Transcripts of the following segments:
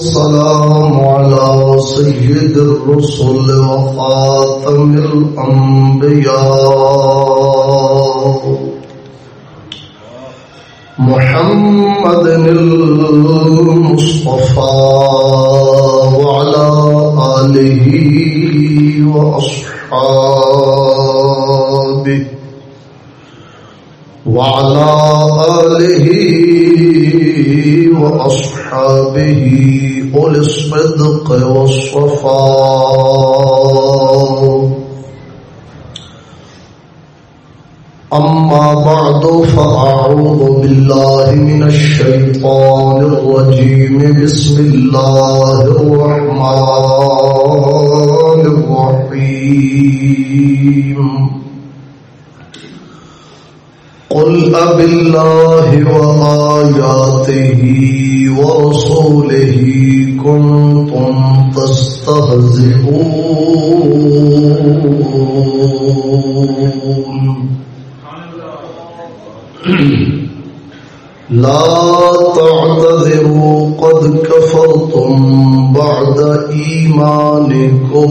السلام على سيد الرسل وخاتم الأنبياء. محمد المصطفى وعلى آله وأصحابه. وعلى آله وأصحابه قل الصدق والصفاء. أما بعد فأعوذ بالله من الشيطان الرجيم. بسم الله الرحمن الرحيم. قل أب الله وآياته ورسوله كنتم تستهزئون. لا تعتذروا قد كفرتم بعد إيمانكم.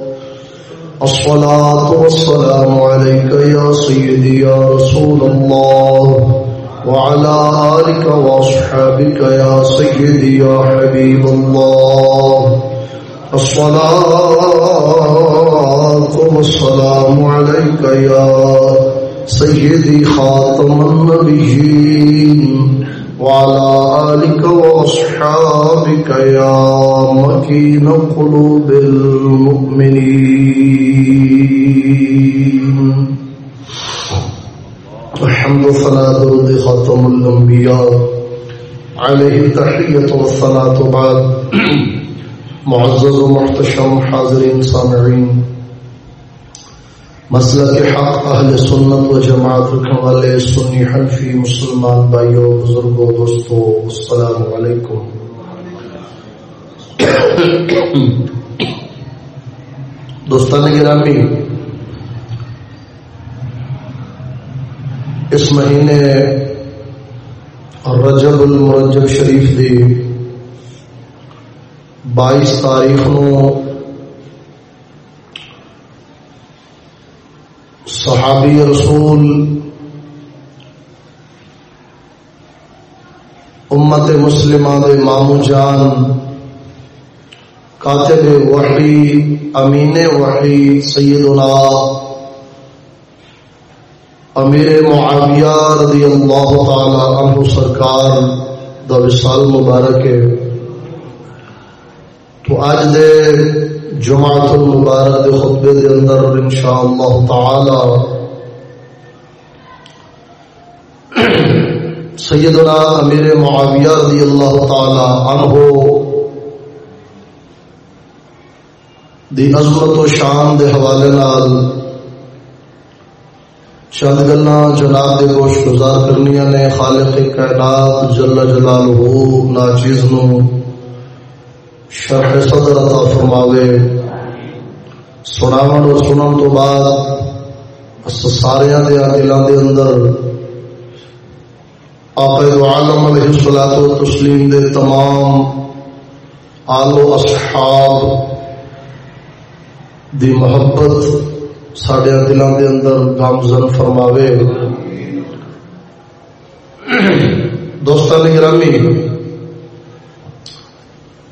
الصلاة والسلام عليك يا سيدي يا رسول الله وعلى آلك وأصحابك يا سيدي يا حبيب الله. الصلاة والسلام عليك يا سيدي خاتم النبيين. وعلى آلك وأصحابك يا مكين قلوب المؤمنين. الحمد صلاة رد خاتم الأنبياء. عليه التحية والصلاة بعد. معزز ومحتشم حاضرين سامعين مسئلہ کے حق، اہل سنت و جماعت رکھنے والے سنی حنفی مسلمان بھائیوں بزرگوں دوستوں السلام علیکم۔ دوستان گرامی، اس مہینے رجب المرجب شریف دی بائیس تاریخ نو صحابی رسول، امت مسلمہ دے مامو جان کاتب وحی، امین وحی، سیدنا امیر معاویہ رضی اللہ تعالی عنہ سرکار دا وصال مبارک ہے۔ تو آج دے جماعت المبارک دے خطبے دے اندر انشاءاللہ تعالی سیدنا امیر معاویہ رضی اللہ تعالی عنہ دی عظمت و شان دے حوالے نال چند گلا جناب دے گوش گزار کرنی نے خالق کائنات جل جلالہ ناچیز نو شرح صدر عطا فرماوے۔ سناون اور سنن تو بعد سارے دے دلان دے اندر آقا عالم علیہ الصلوۃ والتسلیم دے تمام آل و اصحاب دی محبت سڈے دلان دے اندر گامزن فرماوے۔ دوستان گرامی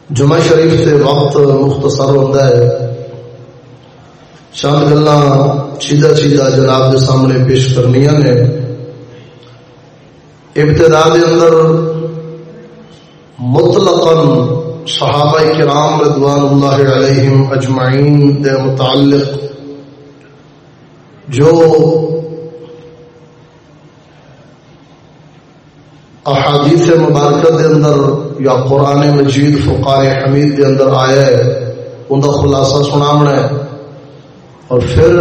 جمعہ شریف سے وقت مختصر ہوتا ہے۔ چند گلا چیزا چیزا جناب کے سامنے پیش کرنی نے۔ ابتدا دے اندر مطلقا صحابہ کرام رضوان اللہ علیہم اجمعین دے متعلق جو احادیث مبارکہ دے اندر یا قرآن مجید فقار حمید کے اندر آیا ہے، ان کا خلاصہ سنا ہے۔ اور پھر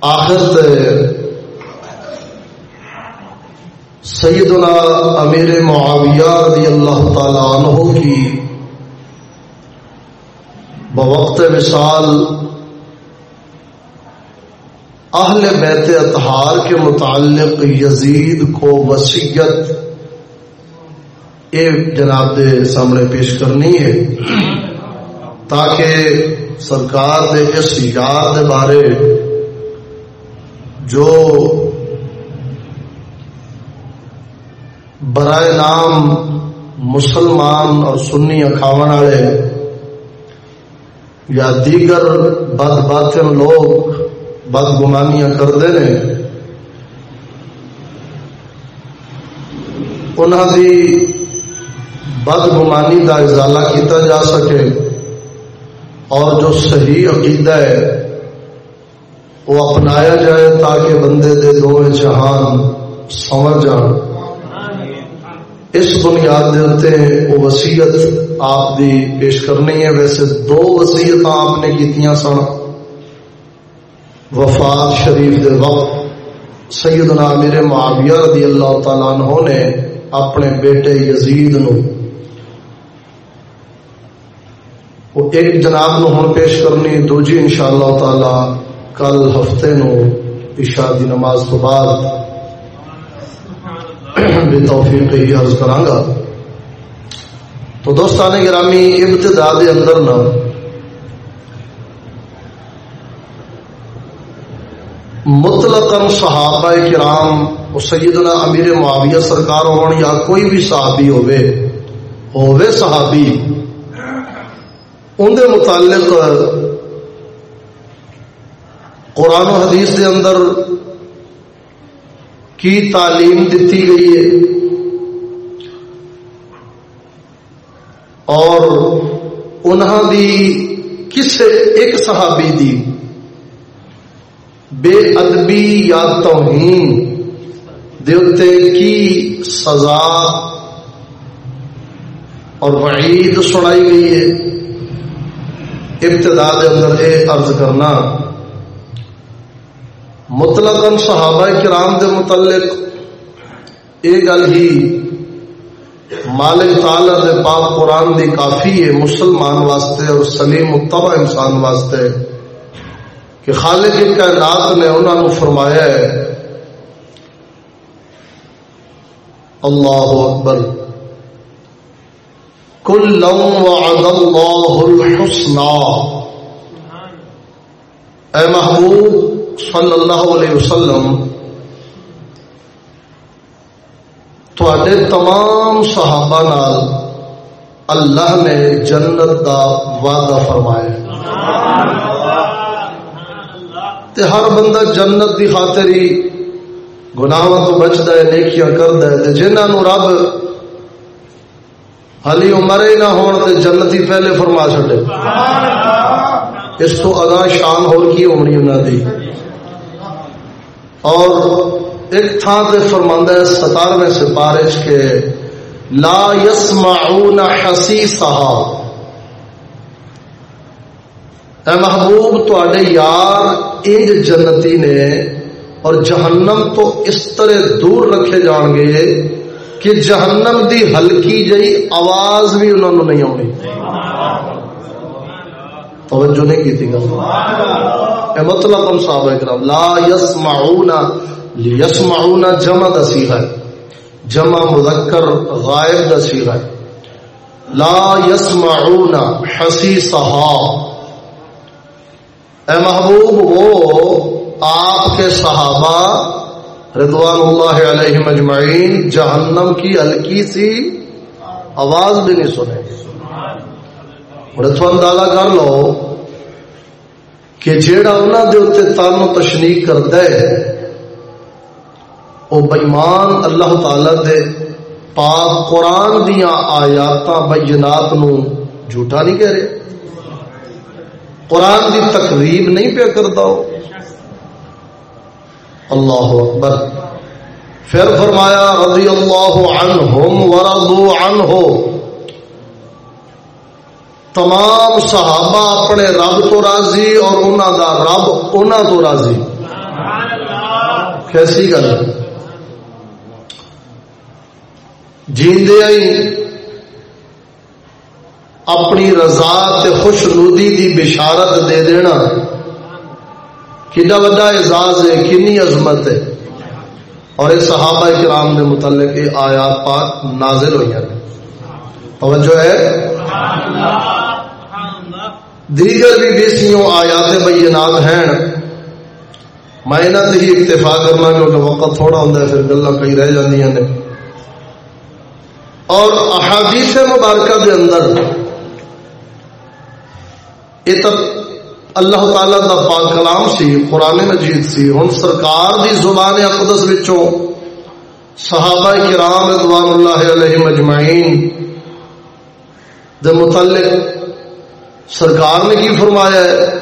آخر سیدنا امیر معاویہ رضی اللہ تعالی عنہ کی بوقت وصال اہل بیت اتحار کے متعلق یزید کو وسیعت یہ جناب دے سامنے پیش کرنی ہے تاکہ سرکار دے اس یاد دے بارے جو برائے نام مسلمان اور سنی اکھاون والے یا دیگر بد باطن لوگ بد گمانیاں کرتے ہیں انہوں کی بد گمانی کا ازالہ کیتا جا سکے۔ اور جو صحیح عقیدہ ہے، وہ اپنایا جائے تاکہ بندے دے دو جہان سمجھ جان۔ اس بنیاد دے وہ وسیعت آپ دی پیش کرنی ہے۔ ویسے دو وسیعت آپ نے کیتیاں سن۔ وفات شریف دے وقت سیدنا امیر معاویہ رضی اللہ تعالیٰ عنہ نے اپنے بیٹے یزید نو وہ ایک جناب نو ہن پیش کرنی دوجی انشاءاللہ تعالی کل ہفتے نو عشاء دی نماز تو بعد بے توفیق ہی عرض کرانگا تو دوستان گرامی ابتدا دے اندر نہ مطلق صحابہ کرام وہ سیدنا امیر معاویہ سرکار ہون یا کوئی بھی صحابی ہوئے ہوئے صحابی، ان دے متعلق قرآن و حدیث دے اندر کی تعلیم دیتی گئی ہے۔ اور انہوں دی کسے ایک صحابی دی بے ادبی یا توہین دیوتے کی سزا اور وعید سنائی گئی ہے۔ ابتدا کے اندر یہ عرض کرنا مطلق صحابہ کرام دے متعلق یہ گل ہی مالک تعالی دے پاک قرآن دی کافی ہے، مسلمان واسطے اور سلیم متبع انسان واسطے۔ کہ خالق کائنات نے انہوں نے فرمایا ہے، اللہ اکبر۔ کل وعد اللہ الحسنى اے محبوب صلی اللہ علیہ وسلم تھوڑے تمام صحابہ نال اللہ نے جنت کا وعدہ فرمایا۔ تے ہر بندہ جنت دی خاطر ہی گناہ تو بچتا ہے، نیکیاں کرتا ہے۔ جنہوں نے رب ہلی عمر ہی نہ ہون تے جنت ہی پہلے فرما چڈے اس تو اگا شان ہو کی ہونی انہوں دی؟ اور ایک تھان تے فرماندہ ہے ستارویں سپارش کے لا یسمعون حسیسہا۔ اے محبوب تے یار انج جنتی نے اور جہنم تو اس طرح دور رکھے جان گے کہ جہنم دی ہلکی جئی آواز بھی انہوں نے نہیں آنی توجہ نہیں کی تھی گل مطلب ہم صاحب کرام، لا یسمعون یسمعون جمع دسی ہے۔ جمع مذکر، غائب دسی ہے۔ لا یسمعون حسیسہا۔ اے محبوب، وہ آپ کے صحابہ رضوان اللہ علیہ مجمعین جہنم کی ہلکی سی آواز بھی نہیں سنے تو اندازہ کر لو کہ جیڑا انہوں دے اتنے تن و تشنیق کرتا ہے، وہ بےمان اللہ تعالی دے پاک قرآن دیا آیات بینات نو جھوٹا نہیں کہہ رہے۔ قرآن کی تقریب نہیں پیا کرتا اللہ اکبر۔ پھر فرمایا رضی اللہ عنہم ورضو عنہ۔ تمام صحابہ اپنے رب تو راضی اور انہوں دا رب انہوں تو راضی۔ کیسی گل؟ جیندے آئی۔ اپنی رضا تے خوش نودی دی بشارت دے دینا۔ کڈا وا اعزاز ہے کنی عظمت ہے۔ اور اس صحابہ کرام دے متعلق یہ آیات پاک نازل ہوئی ہیں توجہ ہے۔ دیگر بھی بیسیوں آیات بینات ہیں۔ میں انہوں سے ہی اکتفا کرنا کیونکہ وقت تھوڑا ہوں پھر گلا کئی رہ جاندی ہیں اور احادیث مبارکہ کے اندر یہ تب اللہ تعالی دا پاک کلام سی، قرآن مجید سی۔ ہوں سرکار دی زبان اقدس وچوں صحابہ کرام رضوان اللہ علیہ مجمعین دے متعلق سرکار نے کی فرمایا ہے؟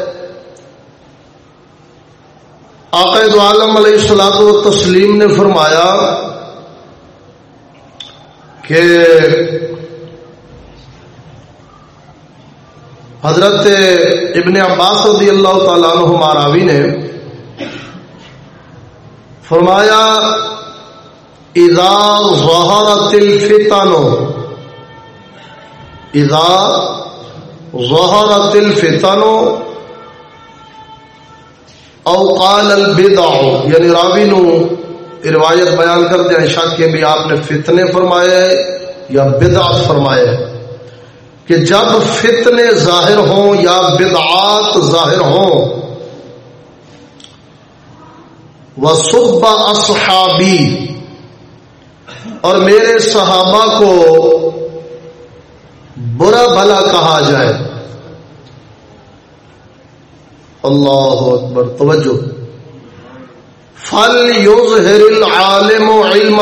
آقائد عالم علیہ السلاط و تسلیم نے فرمایا کہ حضرت ابن عباس رضی اللہ تعالیٰ عنہ ماراوی نے فرمایا، اذا ظہرت الفتن اذا ظہرت الفتن او قال البدع یعنی راوی نو روایت بیان کر دیا شک کے بھی آپ نے فتنے فرمایا ہے یا بدعت فرمایا ہے کہ جب فتنے ظاہر ہوں یا بدعات ظاہر ہوں وہ صبح اصحابی اور میرے صحابہ کو برا بھلا کہا جائے۔ اللہ اکبر، توجہ۔ فل یوز ہر عالم و علم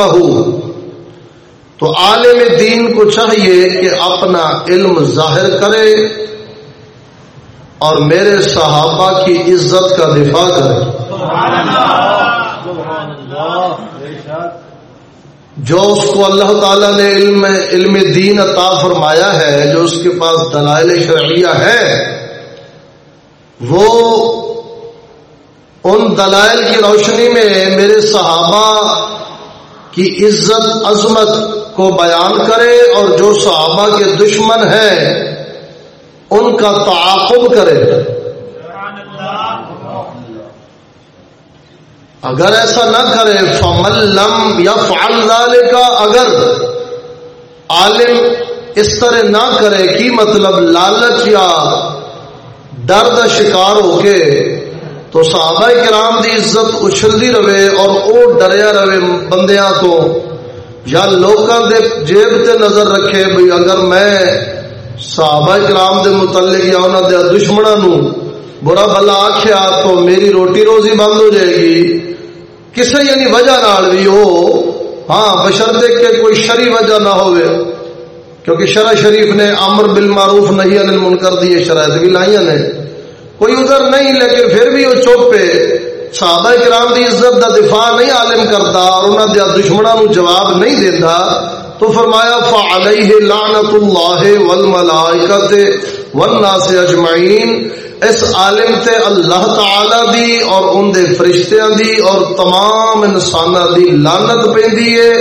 تو عالم دین کو چاہیے کہ اپنا علم ظاہر کرے اور میرے صحابہ کی عزت کا دفاع کرے۔ جو اس کو اللہ تعالیٰ نے علم علم دین عطا فرمایا ہے، جو اس کے پاس دلائل شرعیہ ہے، وہ ان دلائل کی روشنی میں میرے صحابہ کی عزت، عظمت کو بیان کرے اور جو صحابہ کے دشمن ہیں، ان کا تعاقب کرے۔ اگر ایسا نہ کرے فملم یا فعال کا اگر عالم اس طرح نہ کرے کی مطلب لالچ یا درد شکار ہو کے، تو صحابہ کرام دی عزت اچھلتی رہے اور وہ ڈریا رہے بندیاں تو۔ یا لوگوں دے جیب تے نظر رکھے بھئی اگر میں صحابہ کرام دے متعلق یا انہوں دے دشمنوں نو برا بھلا آخیا تو میری روٹی روزی بند ہو جائے گی۔ کسی یعنی وجہ نال بھی ہو ہاں بشر دیکھ کے کوئی شری وجہ نہ ہو کیونکہ شرح شریف نے امر بل معروف نہیں انل من کر دیے شرائط بھی لائی نے۔ کوئی ادھر نہیں، لیکن پھر بھی وہ چپ پہ صحابہ کرام دی عزت دا دفاع نہیں عالم کرتا اور انہوں دیا دشمنوں نو جواب نہیں دیتا تو فرمایا فعلیہ لعنت اللہ والملائکت والناس اجمعین اس عالم تے اللہ تعالی دی اور ان دے فرشتیاں دی اور تمام انسان دی لانت پیندی ہے۔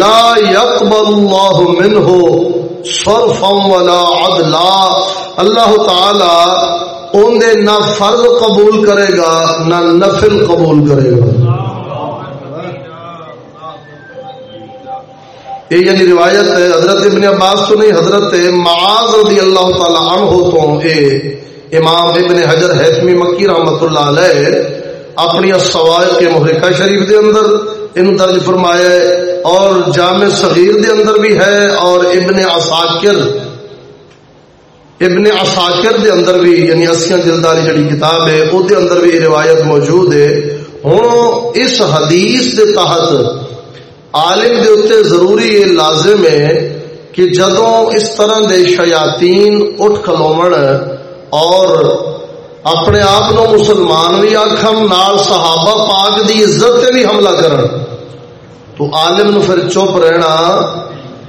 لا يقبل اللہ منہ صرفا ولا عدلا۔ اللہ تعالی ان دے نہ فرض قبول کرے گا، نہ نفل قبول کرے گا۔ یہ یعنی روایت ہے، حضرت ابن عباس تو نہیں، حضرت معاذ رضی اللہ تعالی عنہ تو اے امام ابن حجر حتمی مکی رحمت اللہ علیہ اپنی سوائد کے محرکہ شریف دے اندر ان درج فرمایا ہے، اور جامع صغیر دے اندر بھی ہے، اور ابن عساکر ابن عساکر دے اندر بھی یعنی اسیاں دلداری جڑی کتاب ہے، او دے اندر بھی روایت موجود ہے۔ ہوں، اس حدیث دے تحت عالم دے اتنے ضروری یہ لازم ہے کہ جدوں اس طرح دے شیاطین اٹھ کھلومن اور اپنے آپ نو مسلمان بھی آخر نال صحابہ پاک دی عزت تے بھی حملہ کرن، تو عالم نو پھر چپ رہنا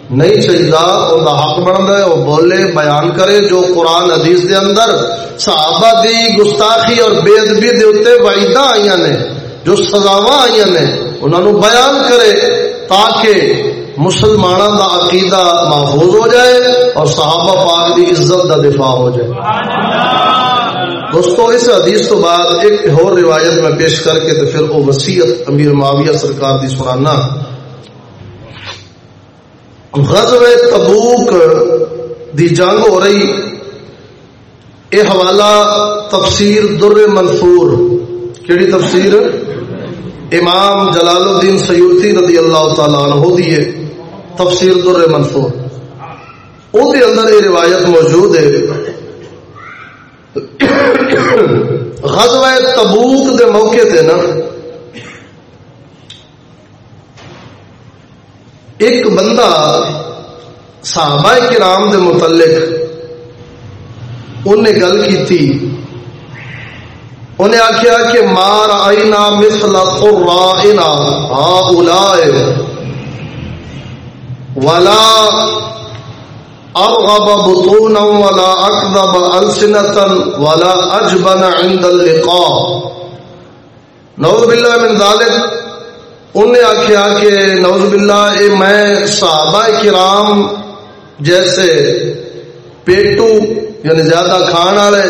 نہیں چاہیے ان کا حق بنتا ہے، وہ بولے، بیان کرے، جو قرآن حدیث دے اندر صحابہ دی گستاخی اور بے ادبی دے اتنے وعیدہ آئی نے، جو سزاوا آئی نے انہوں نے بیان کرے تاکہ مسلمانوں کا عقیدہ محفوظ ہو جائے اور صحابہ پاک دی عزت کا دفاع ہو جائے۔ دوستو، اس حدیث تو بعد ایک اور روایت میں پیش کر کے تو پھر وہ وسیعت امیر معاویہ سرکار دی سنانا۔ غزو تبوک دی جنگ ہو رہی۔ یہ حوالہ، تفسیر در منصور۔ کیڑی تفسیر؟ امام جلال الدین سیوتی رضی اللہ تعالیٰ عنہ دیئے تفسیر در منصور۔ او دے اندر یہ روایت موجود ہے۔ غزو تبوک دے موقع تے نا ایک بندہ صحابہ کرام دے متعلق انہیں گل کی تھی انہیں آخیا کہ مار آئینا مثل قرائنا ہاؤلائے ولا ارغب بطونا ولا اکذب السنتا ولا اجبن عند اللقاء۔ نعوذ باللہ من ذالک انہیں آخیا کہ نوز باللہ، اے میں صحابہ کرام جیسے پیٹو یعنی زیادہ کھان والے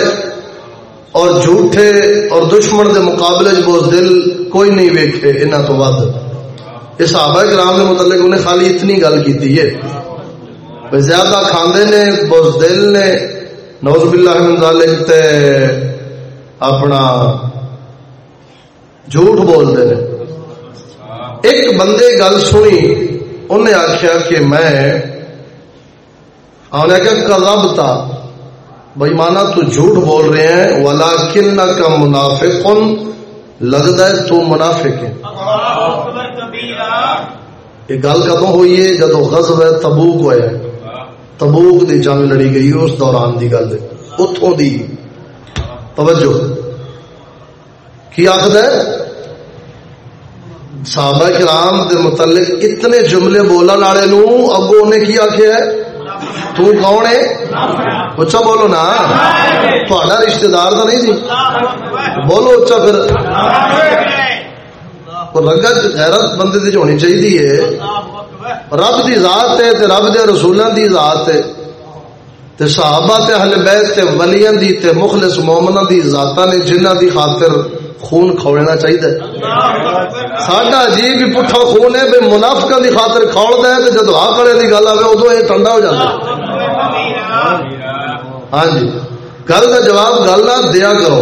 اور جھوٹے اور دشمن دے مقابلے بہت دل کوئی نہیں ویکھے انہوں تو ود یہ صحابہ کرام کے متعلق انہیں خالی اتنی گل کی ہے۔ زیادہ کھاندے نے، بہت دل نے۔ نوز باللہ من ذالک تے اپنا جھوٹ بولتے ہیں ایک بندے گل سنی انہیں آخیا کہ میں کلب تھا بھائی مانا تو جھوٹ بول رہے ہیں ولا کن کا منافق لگتا ہے تو منافق ہے یہ گل کدو ہوئی ہے؟ جب غزب ہے تبوک ہوا تبوک دی جنگ لڑی گئی اس دوران دی گل اتوں دی توجہ۔ کی آخد ہے؟ صحابہ کرام دے متعلق اتنے جملے بولن والے نو اگو نے کی آخیا تو کون ہے؟ اچھا بولو نا۔ تھوڑا رشتہ دار تو نہیں جی بولو اچھا پھر۔ رنگت غیرت بندے دی ہونی چاہیے رب دی ذات ہے تے رب دے رسولوں دی ذات ہے۔ تے صحابہ تے اہل بیت تے ولیاں دی تے مخلص مومناں دی ذاتاں نے جنہاں دی خاطر خون کھولنا چاہیے ساڈا عجیب بھی پٹھا خون ہے بے منافقہ دی خاطر کھول دے تے جدو آ کڑے دی گل آوے ادو یہ ٹھنڈا ہو جاتا ہاں جی۔ گل کا جواب گل نہ دیا کرو،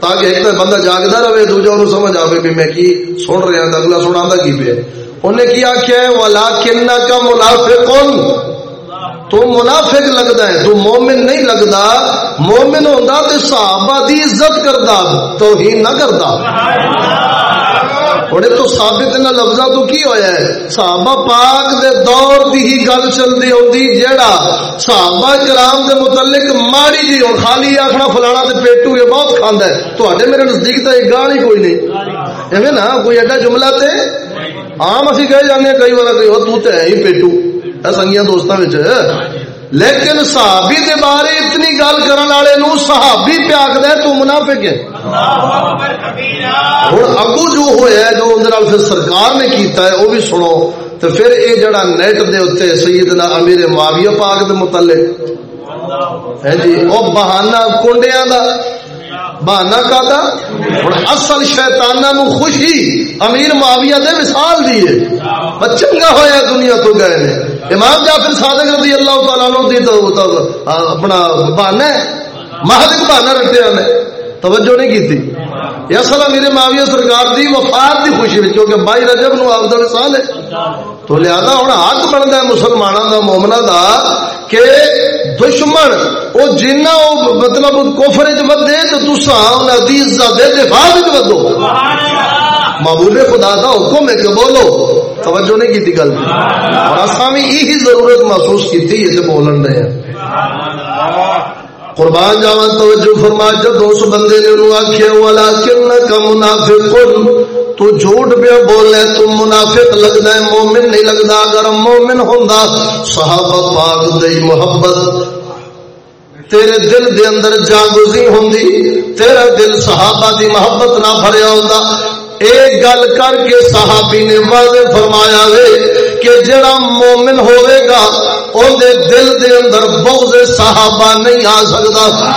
تاکہ ایک تو بندہ جاگتا رہے، دوجا انہوں سمجھ آئے بھی میں کی سن رہا ہاں اگلا سنا کی پہ انہیں کیا کیا ہے ولا کن کا منافق۔ تو منافق لگتا ہے تو مومن نہیں لگتا مومن ہوتا تو صحابہ دی عزت کرتا تو ہی نہ کرتا اور تو ثابت نہ لفظہ تو کی ہویا ہے؟ صحابہ پاک دے دور دی ہی گل چلتی ہوتی جیڑا صحابہ کرام دے متعلق ماڑی جی اور خالی آخنا فلانا تے پیٹو یہ بہت کھانا ہے۔ تو میرے نزدیک تو ایک گاڑی کوئی نہیں۔ ایویں نا کوئی ایڈا جملہ تے؟ عام اسی کہے جانے کئی بار کئی تو تے ہے ہی پیٹو۔ سنگیا دوستوں لیکن صحابی دے بارے اتنی گل کرنے والے نو صحابی پیاک دے، تو منافق ہے۔ ہوں اگو جو ہوا جو اندر پھر سرکار نے کیتا ہے وہ بھی سنو۔ تو پھر یہ جڑا نیٹ دے اتنے سیدنا امیر معاویہ پاک دے متعلق۔ ہے جی وہ بہانہ کنڈیاں دا۔ بہانا کا اصل شیتانا نو خوشی امیر معاویہ دے مثال دیے چنگا ہوا دنیا تو گئے نے۔ امام جعفر صادق رضی اللہ تعالیٰ عنہ دی تو اپنا بہانا ہے۔ مہدک بہانا رکھتے ہیں توجہ نہیں کی تھی۔ اصل میرے معاویہ سرکار دی وفات دی خوشی میں، کیونکہ بائی رجب نو آپ کا مثال ہے۔ تو لہذا ہوں حق بنتا ہے مسلمانوں کا مومنا دا، کہ دشمن وہ جنا مطلب کوفر چ ودے، تو تسا حدیث کا دے دفاع ودو۔ محبوب خدا کا حکم ہے کہ بولو۔ توجہ نہیں کی گل۔ اور اصا بھی یہی ضرورت محسوس کی اسے بولن رہے ہیں۔ قربان جاوا توجہ فرما، جب اس بندے نے انہوں آخیا والا کن کا منافق تو جھوٹ پہ بولے تو منافق لگتا ہے، مومن نہیں لگتا اگر مومن ہوں صحابہ پاک دی محبت تیرے دل دے اندر جاگوزی ہوں تیرا دل صحابہ دی محبت نہ بھریا ہوتا۔ ایک گل کر کے صحابی نے واضح فرمایا وے کہ جڑا مومن ہوئے گا ان دے دل دے اندر بغض صحابہ نہیں آ سکتا۔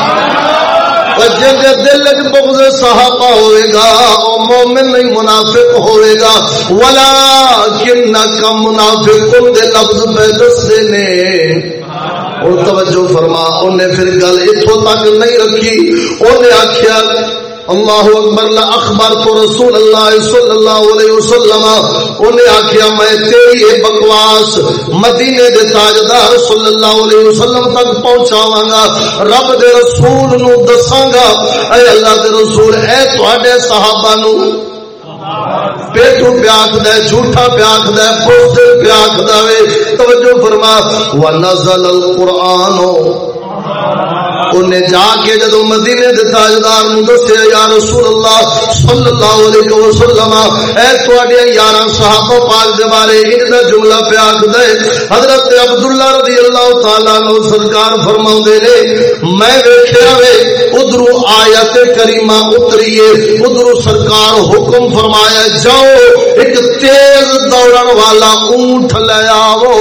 جن کے دل بغض صحابہ ہوئے گا وہ مومن نہیں منافق ہوئے گا۔ ولا کن کا منافق دے لفظ پہ دستے نے۔ اور توجہ فرما، انہیں پھر گل اتوں تک نہیں رکھی۔ انہیں آخیا اللہ اکبر، لا اخبر تو رسول اللہ صلی اللہ علیہ وسلم۔ انہیں آخیا میں تیری یہ بکواس مدینے دے تاجدار صلی اللہ علیہ وسلم تک پہنچاواں گا۔ رب دے رسول نو دساں گا، اے اللہ دے رسول، اے تواڈے صحابہ نو۔ پیٹو پیاکھ دے جھوٹا پیاکھ دے پوسٹر پیاکھ دے توجہ فرما۔ ونزل القرآن انہیں جا کے جدو مدینے دے تاجدار نو دسیا یا رسول اللہ صلی اللہ علیہ وسلم، اے تواڈے یاراں صحابہ پاک دے بارے ان جملہ پیاک دے حضرت عبداللہ رضی اللہ تعالی عنہ سرکار فرماوندے نے، میں ویکھیا وے ادھر آیت کریمہ اتریے ادھر سرکار حکم فرمایا، جاؤ، ایک تیز دوڑن والا اونٹ لے آو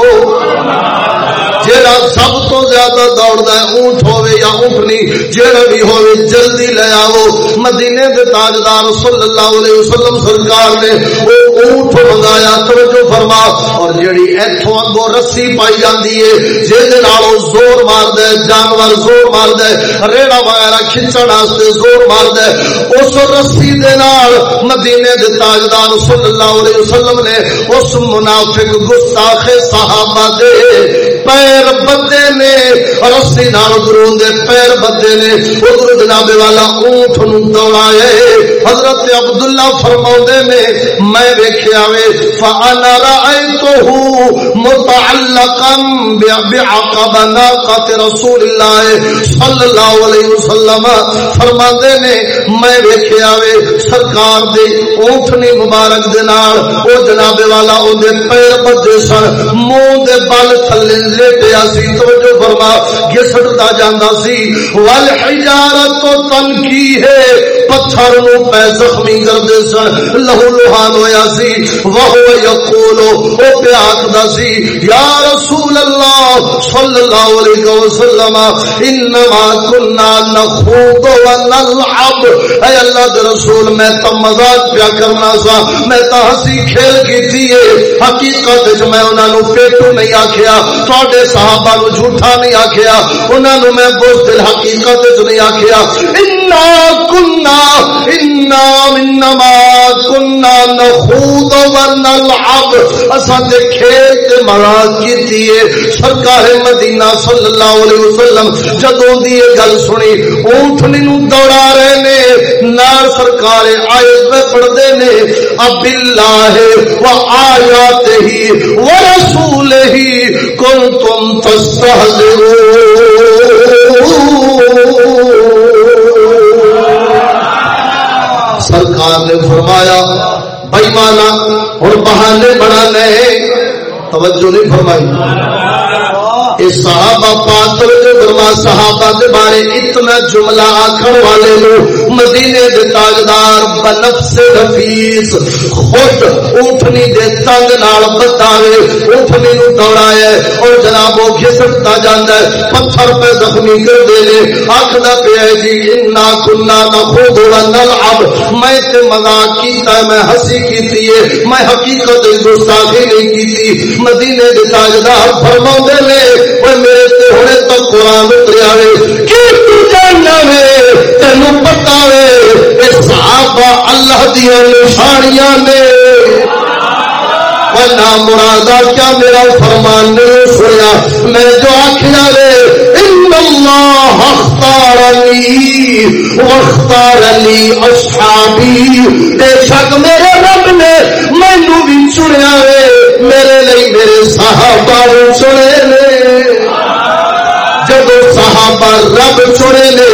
جیڑا سب زیادہ دوڑتا ہے، اونٹ ہوے یا اونٹنی جیڑا بھی ہوے جلدی لے آو مدینے دے تاجدار صلی اللہ علیہ وسلم سرکار نے وہ اونٹ منگایا توجہ فرما۔ اور جیڑی ایتھوں اگوں رسی پائی جاندی ہے جے دے نال زور مار دے جانور زور مار دے ریڑا وغیرہ کھچن واسطے زور مار دے اس رسی دے نال مدینے دے تاجدار صلی اللہ علیہ وسلم نے اس منافق گستاخ صحابہ دے پیر بدے نے، رسی نال ادھر دے پیر بدے نے، ادھر جناب والا اونٹ نو دوڑائے۔ حضرت عبداللہ فرما نے، میں ویکھیا وے فانا رأيته متعلقا بعقب ناقة رسول الله صلی اللہ علیہ وسلم۔ فرما نے، میں ویکھیا وے، سرکار دے اونٹنی مبارک دے نال، او جناب والا او دے پیر بدے سن، منہ دے بل تھلے لیٹ پیا سی، توجہ فرما گھسڑتا جاندا سی۔ ول حجارت تو تنکی ہے۔ پتھر نو پے زخمی کردے سن۔ لہو لوہان ہویا سی۔ وہ یقول، او پیا آکھدا سی، یا رسول اللہ صلی اللہ علیہ وسلم، انما كنا نخوض ونلعب اے اللہ دے رسول، میں تو مزاق پیا کرنا سا۔ میں تو ہنسی کھیل کی تھی حقیقت وچ میں انہاں نو پیٹو نہیں آکھیا۔ تواڈے صحابہ نو جھوٹا نہیں آخیا انہوں نے میں بوتل حقیقت وچ نہیں آکھیا۔ سرکار مدینہ صلی اللہ علیہ وسلم جدوں دی گل سنی اونٹنی نو دوڑا رہے نے نال سرکار آیت میں پڑھ دے نے اب اللہ و آیات ہی و رسول ہی سرکار نے فرمایا بھائی مانا اور بہانے بڑھانے توجہ نہیں فرمائی۔ اے صحابہ پاتر جو صحابہ دے بارے اتنا جملہ آخر والے لو، مدینے دے تاجدار بنفس رفیس خوش اٹھنی دے تنگ نال بتاوے اٹھنی نو دوڑائے، اور جناب وہ گھسٹتا جاندا ہے، پتھر پہ زخمی کر دے لے۔ آکھدا پیا جی انا کنا نخوض ونلعب میں تے مذاق کیتا ہے، میں ہنسی کیتی ہے، میں حقیقت گستاخی نہیں کیتی۔ مدینے دے تاجدار فرماوندے نے میرے تے ہونے تو قرآن اتریا تین پتا صحابہ اللہ دیا نشانیاں نے مرادا کیا میرا فرمان نہیں سنیا میں جو آخیا رے اختار علی اختار علی اصحابی بے شک میرے رب نے مینو بھی چنیا رے میرے لیے میرے صحابہ چنے رب چنے نے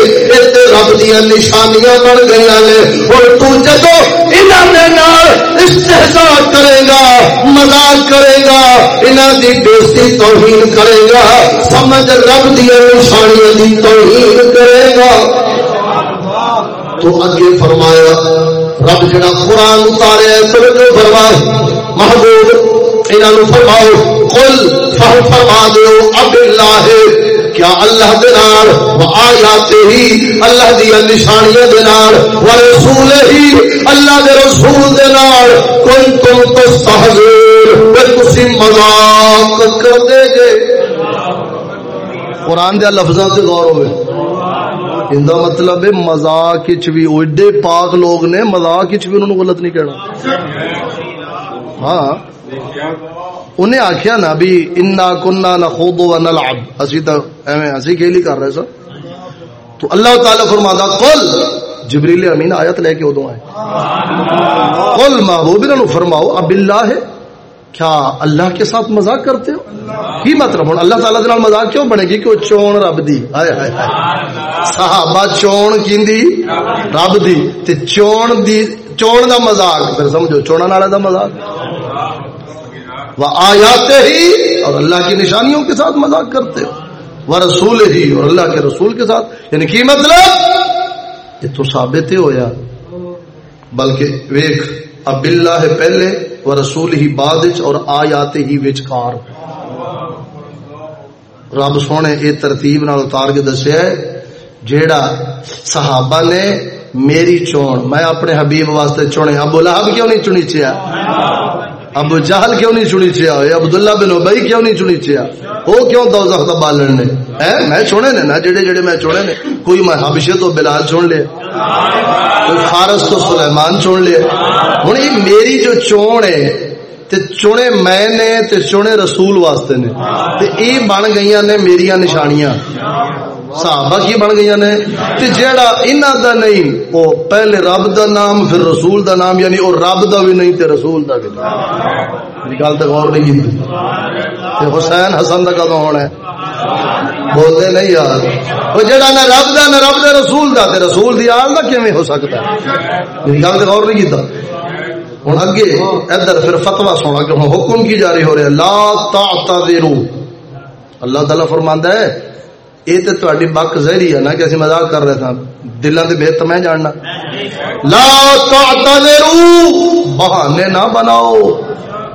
رب دیا نشانیاں بن گئی نے اور تو جدو استحصا کرے گا مزاق کرے گا انہوں کی بےستی توہین کرے گا سمجھ رب دیا نشانیاں دی توہین کرے گا تو اگے فرمایا رب جڑا قرآن اتارے تو فرما محبوب انہوں فرماؤ کل فرما دو اب اللہ کیا اللہ دینار و آیات ہی اللہ دیا نشانیاں دینار و رسول ہی اللہ دے رسول دینار کن تم تو سہزور و تسی مذاق کر دے گے۔ قرآن دیا لفظاں سے غور ہوئے۔ ان کا مطلب ہے مزاق بھی ایڈے پاک لوگ نے مزاق بھی انہوں نے غلط نہیں کہنا۔ ہاں۔ انہیں آخیا نا بھی انا کنا نہ خود و نلعب اسی تو ایویں ہنسی کھیلی کر رہے سر۔ تو اللہ تعالی فرماتا کل جبریل امین آیت لے کے ادو آئے۔ کل محبوب انہوں فرماؤ، اب اللہ ہے کیا اللہ کے ساتھ مذاق کرتے ہو؟ کی مطلب ہوں اللہ تعالیٰ دال مذاق کیوں بنے گی؟ کہ وہ چون رب دی۔ آئے آئے صحابہ چون کی رب دی۔ تے چون دی، چون دا مذاق۔ پھر سمجھو چونا نالے دا مذاق۔ وہ آیات ہی اور اللہ کی نشانیوں کے ساتھ مذاق کرتے ہو، وہ رسول ہی اور اللہ کے رسول کے ساتھ۔ یعنی کی مطلب؟ یہ تو ثابت ہی ہویا بلکہ ویک اب اللہ پہلے، وہ رسول ہی بعد اور آیات ہی وچکار۔ رب سونے یہ ترتیب نال اتار کے دسیا جیڑا صحابہ نے میری چون، میں اپنے حبیب واسطے چونے ابو لہب کیوں نہیں چنی چیا ابو جہل کیوں نہیں چنی چیا عبداللہ بن ابئی کیوں نہیں چنی چیا وہ کیوں دو زخت بالن نے اے میں چونے نے نا، جڑے جڑے میں چونے نے، کوئی میں حبشے تو بلال چون لے کوئی فارس تو سلیمان چون لے ہوں یہ میری جو چون ہے، تے چونے میں نے، تے چونے رسول واسطے نے۔ تے اے بن گئی نے میری نشانیاں۔ صحابہ کی بن گئی نے، تے جیڑا انہاں دا نہیں، او پہلے رب دا نام، پھر رسول دا نام یعنی او رب دا بھی نہیں تے رسول دا بھی نہیں۔ گل تے غور نہیں کیتی۔ تے حسین حسن دا کدوں ہونا ہے؟ بولتے نہیں یار۔ وہ جڑا نہ رب دا، نہ رب دے رسول دا، تے رسول دی آل دا کیویں ہو سکتا ہے؟ گل تے غور نہیں کیتا۔ ہوں اگے ادھر پھر فتوا سونا کہ حکم کی جاری ہو رہا ہے، لا تعتذروا۔ اللہ تعالی فرماندا ہے یہ تو تہاڈی بک زہری ہے نا کہ اسی مذاق کر رہے تھے دلاں دے بہت میں جاننا لا تعتذروا بہانے نہ بناؤ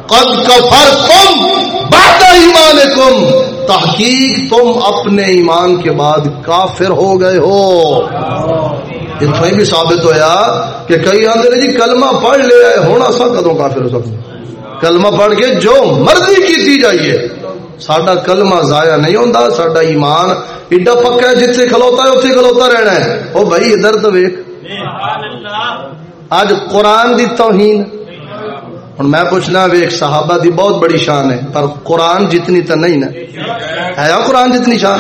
قد کفرتم بعد ایمانکم تحقیق تم اپنے ایمان کے بعد کافر ہو گئے ہو اتنا بھی ثابت ہویا کہ کئی آدھے جی کلمہ پڑھ لیا ہے ہونا سا کدوں کافر ہو سکتا کلمہ پڑھ کے جو مرضی کی جائیے سڈا کلمہ ضائع نہیں ہوتا سڈا ایمان ایڈا پکا ہے جتنے کھلوتا ہے اتنے کھلوتا رہنا ہے وہ بھائی ادھر تو ویک اج قرآن دی توہین ہوں میں پوچھنا ویک صحابہ دی بہت بڑی شان ہے پر قرآن جتنی تو نہیں نا ہے قرآن جتنی شان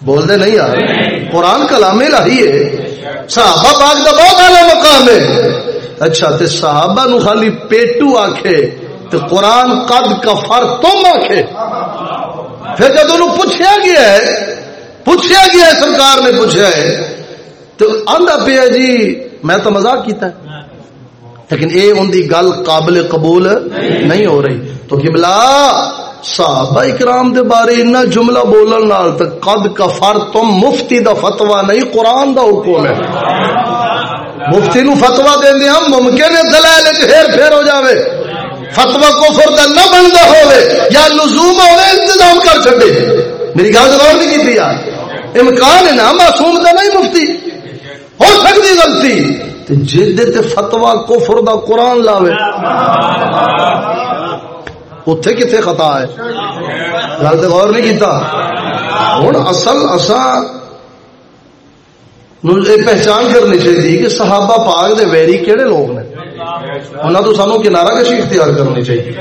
بول دے نہیں یار قرآن کلام الہی ہے صحابہ پاک دا بہت اعلی مقام ہے اچھا تے صحابہ نو خالی پیٹو آکھے تے قرآن قد کفر، تم آکھے پھر جب انہوں پوچھیا گیا ہے پوچھیا گیا ہے، سرکار نے پوچھا ہے، تو آندا پیا جی میں تو مزاق کیتا ہے۔ لیکن اے ان دی گل قابل قبول نہیں ہو رہی۔ تو قبلہ صحابہ اکرام دے بارے اتنا جملہ بولن نال تے قد کفر، تم مفتی دا فتوا نہیں، قرآن دا حکم ہے۔ مفتی نو فتوا دیندے ہم، ممکن ہے دلائل وچ ہیر پھیر ہو جاوے۔ فتوا کفر دا نہ بندا ہوے یا لزوم ہوے انتظام کر چھڈے۔ میری گل غور نہیں کیتی یار۔ امکان ہے نا، معصوم دا نہیں مفتی۔ ہو سکتی غلطی۔ تے تے فتوا کفر دا قرآن لاوے۔ اتے کتنے خطا ہے؟ گل تو غور نہیں کیتا۔ ہوں اصل اصا پہچان کرنی چاہیے کہ صحابہ پاک دے ویری کہڑے لوگ نے؟ انہوں تو سانو کنارہ کشی اختیار کرنی چاہیے۔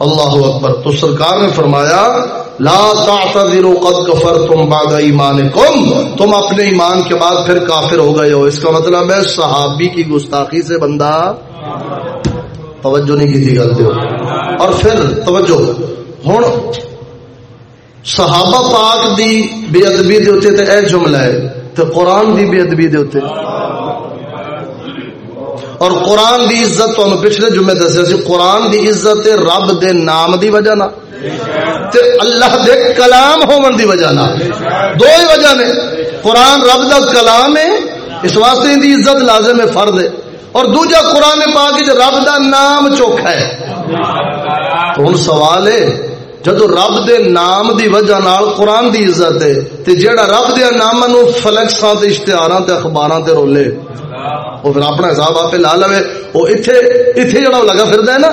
اللہ اکبر۔ تو سرکار نے فرمایا، لا تعتذروا قد کفرتم بعد ایمانکم۔ تم اپنے ایمان کے بعد پھر کافر ہو گئے ہو۔ اس کا مطلب ہے صحابی کی گستاخی سے بندہ توجہ نہیں کی گل دو اور پھر توجہ ہوں صحابہ پاک دی بے ادبی دے تے اے جملہ ہے۔ تو قرآن دی بے ادبی دے اور قرآن دی عزت تو پچھلے جمعے دسیا سی، قرآن دی عزت رب دے نام دی وجہ نہ تے اللہ دے کلام ہون دی وجہ نہ دو ہی وجہ نے۔ قرآن رب دا کلام ہے، اس واسطے دی عزت لازم ہے فرد ہے۔ اور دوجا قرآن پاک رب دا نام چوکھا ہے۔ تو ہن سوال ہے جدو رب دے نام دی وجہ نال قرآن دی عزت ہے، تے جیڑا رب دے نام نو فلیکساں تے اشتہاراں تے اخباراں تے رولے۔ وہ پھر اپنا حساب آپ لا لو وہ اتنے اتنے جڑا لگا پھر ہے نا،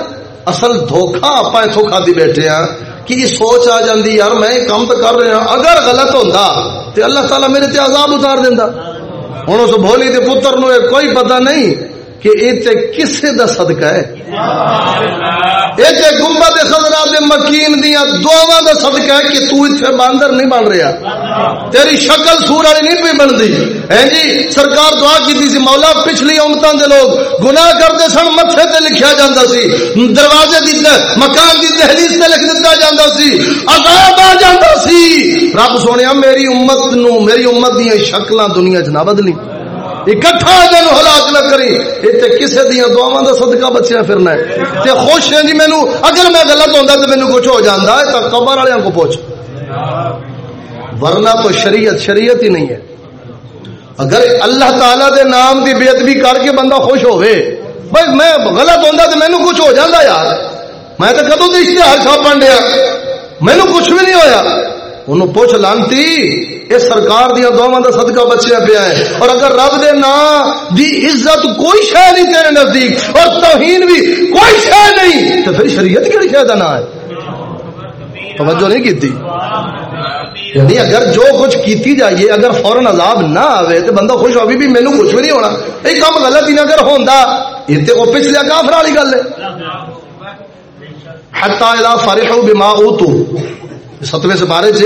اصل دھوکھا آپ اتوں کھدی بیٹھے ہیں کہ یہ سوچ آ جاندی، یار میں کام تو کر رہا ہاں، اگر غلط ہوتا تو اللہ تعالیٰ میرے تے عذاب اتار دینا ہوں اس بولی کے پتر نو کوئی پتہ نہیں کہ یہ کسے دا صدقہ ہے۔ سبحان اللہ یہ گمبد خزرا دے مکین دیا دعوا دا صدقہ ہے کہ تو اتنے باندر نہیں بن رہا تیری شکل سور والی نہیں پی بنتی۔ ہے جی سرکار دعا کی سی، مولا پچھلی امتوں دے لوگ گناہ کرتے سن، متھے تے لکھیا جاتا سی۔ دروازے دی مکان دی دہلیز تے لکھ دیتا جاتا سی۔ عذاب آ جاتا سی۔ رب سونے میری امت نو، میری امت دیا شکلاں دنیا چ نہ بدلی۔ اکٹھا جن ہلاک نہ کری۔ اتنے کسی دیا دعوا کا صدقہ بچیا پھرنا ہے۔ تے خوش ہے جی مینو اگر میں غلط ہوتا تو مینو کچھ ہو جاتا ہے تو قبر والوں کو پوچھ۔ ورنہ تو شریعت شریعت ہی نہیں ہے۔ اگر اللہ تعالی دے نام دی بے ادبی کر کے بندہ خوش ہوئے بھائی، میں غلط ہوتا تو مینو کچھ ہو جاتا یار۔ میں تو کدو تو اشتہار چھاپن دیا۔ مینو کچھ بھی نہیں ہویا۔ انہوں پوچھ لانتی۔ یہ سرکار دیا دعوا کا صدقہ بچیا پیا ہے۔ اور اگر رب دے نا دی عزت کوئی شہ نہیں تیرے نزدیک، اور توہین بھی کوئی شہ نہیں، تو پھر شریعت کہڑی شہ کا نا ہے؟ توجہ نہیں کی یعنی اگر جو کچھ کیتی جائیے، اگر فورن عذاب نہ آئے تو بندہ خوش ہو بھی مینو کچھ بھی نہیں ہونا۔ یہ کام غلط ہی نہ اگر ہوتا یہ تو پچھلے کافر والی گل ہے۔ حتی اذا فرحوا بما اوتوا۔ ستویں سے بارے سے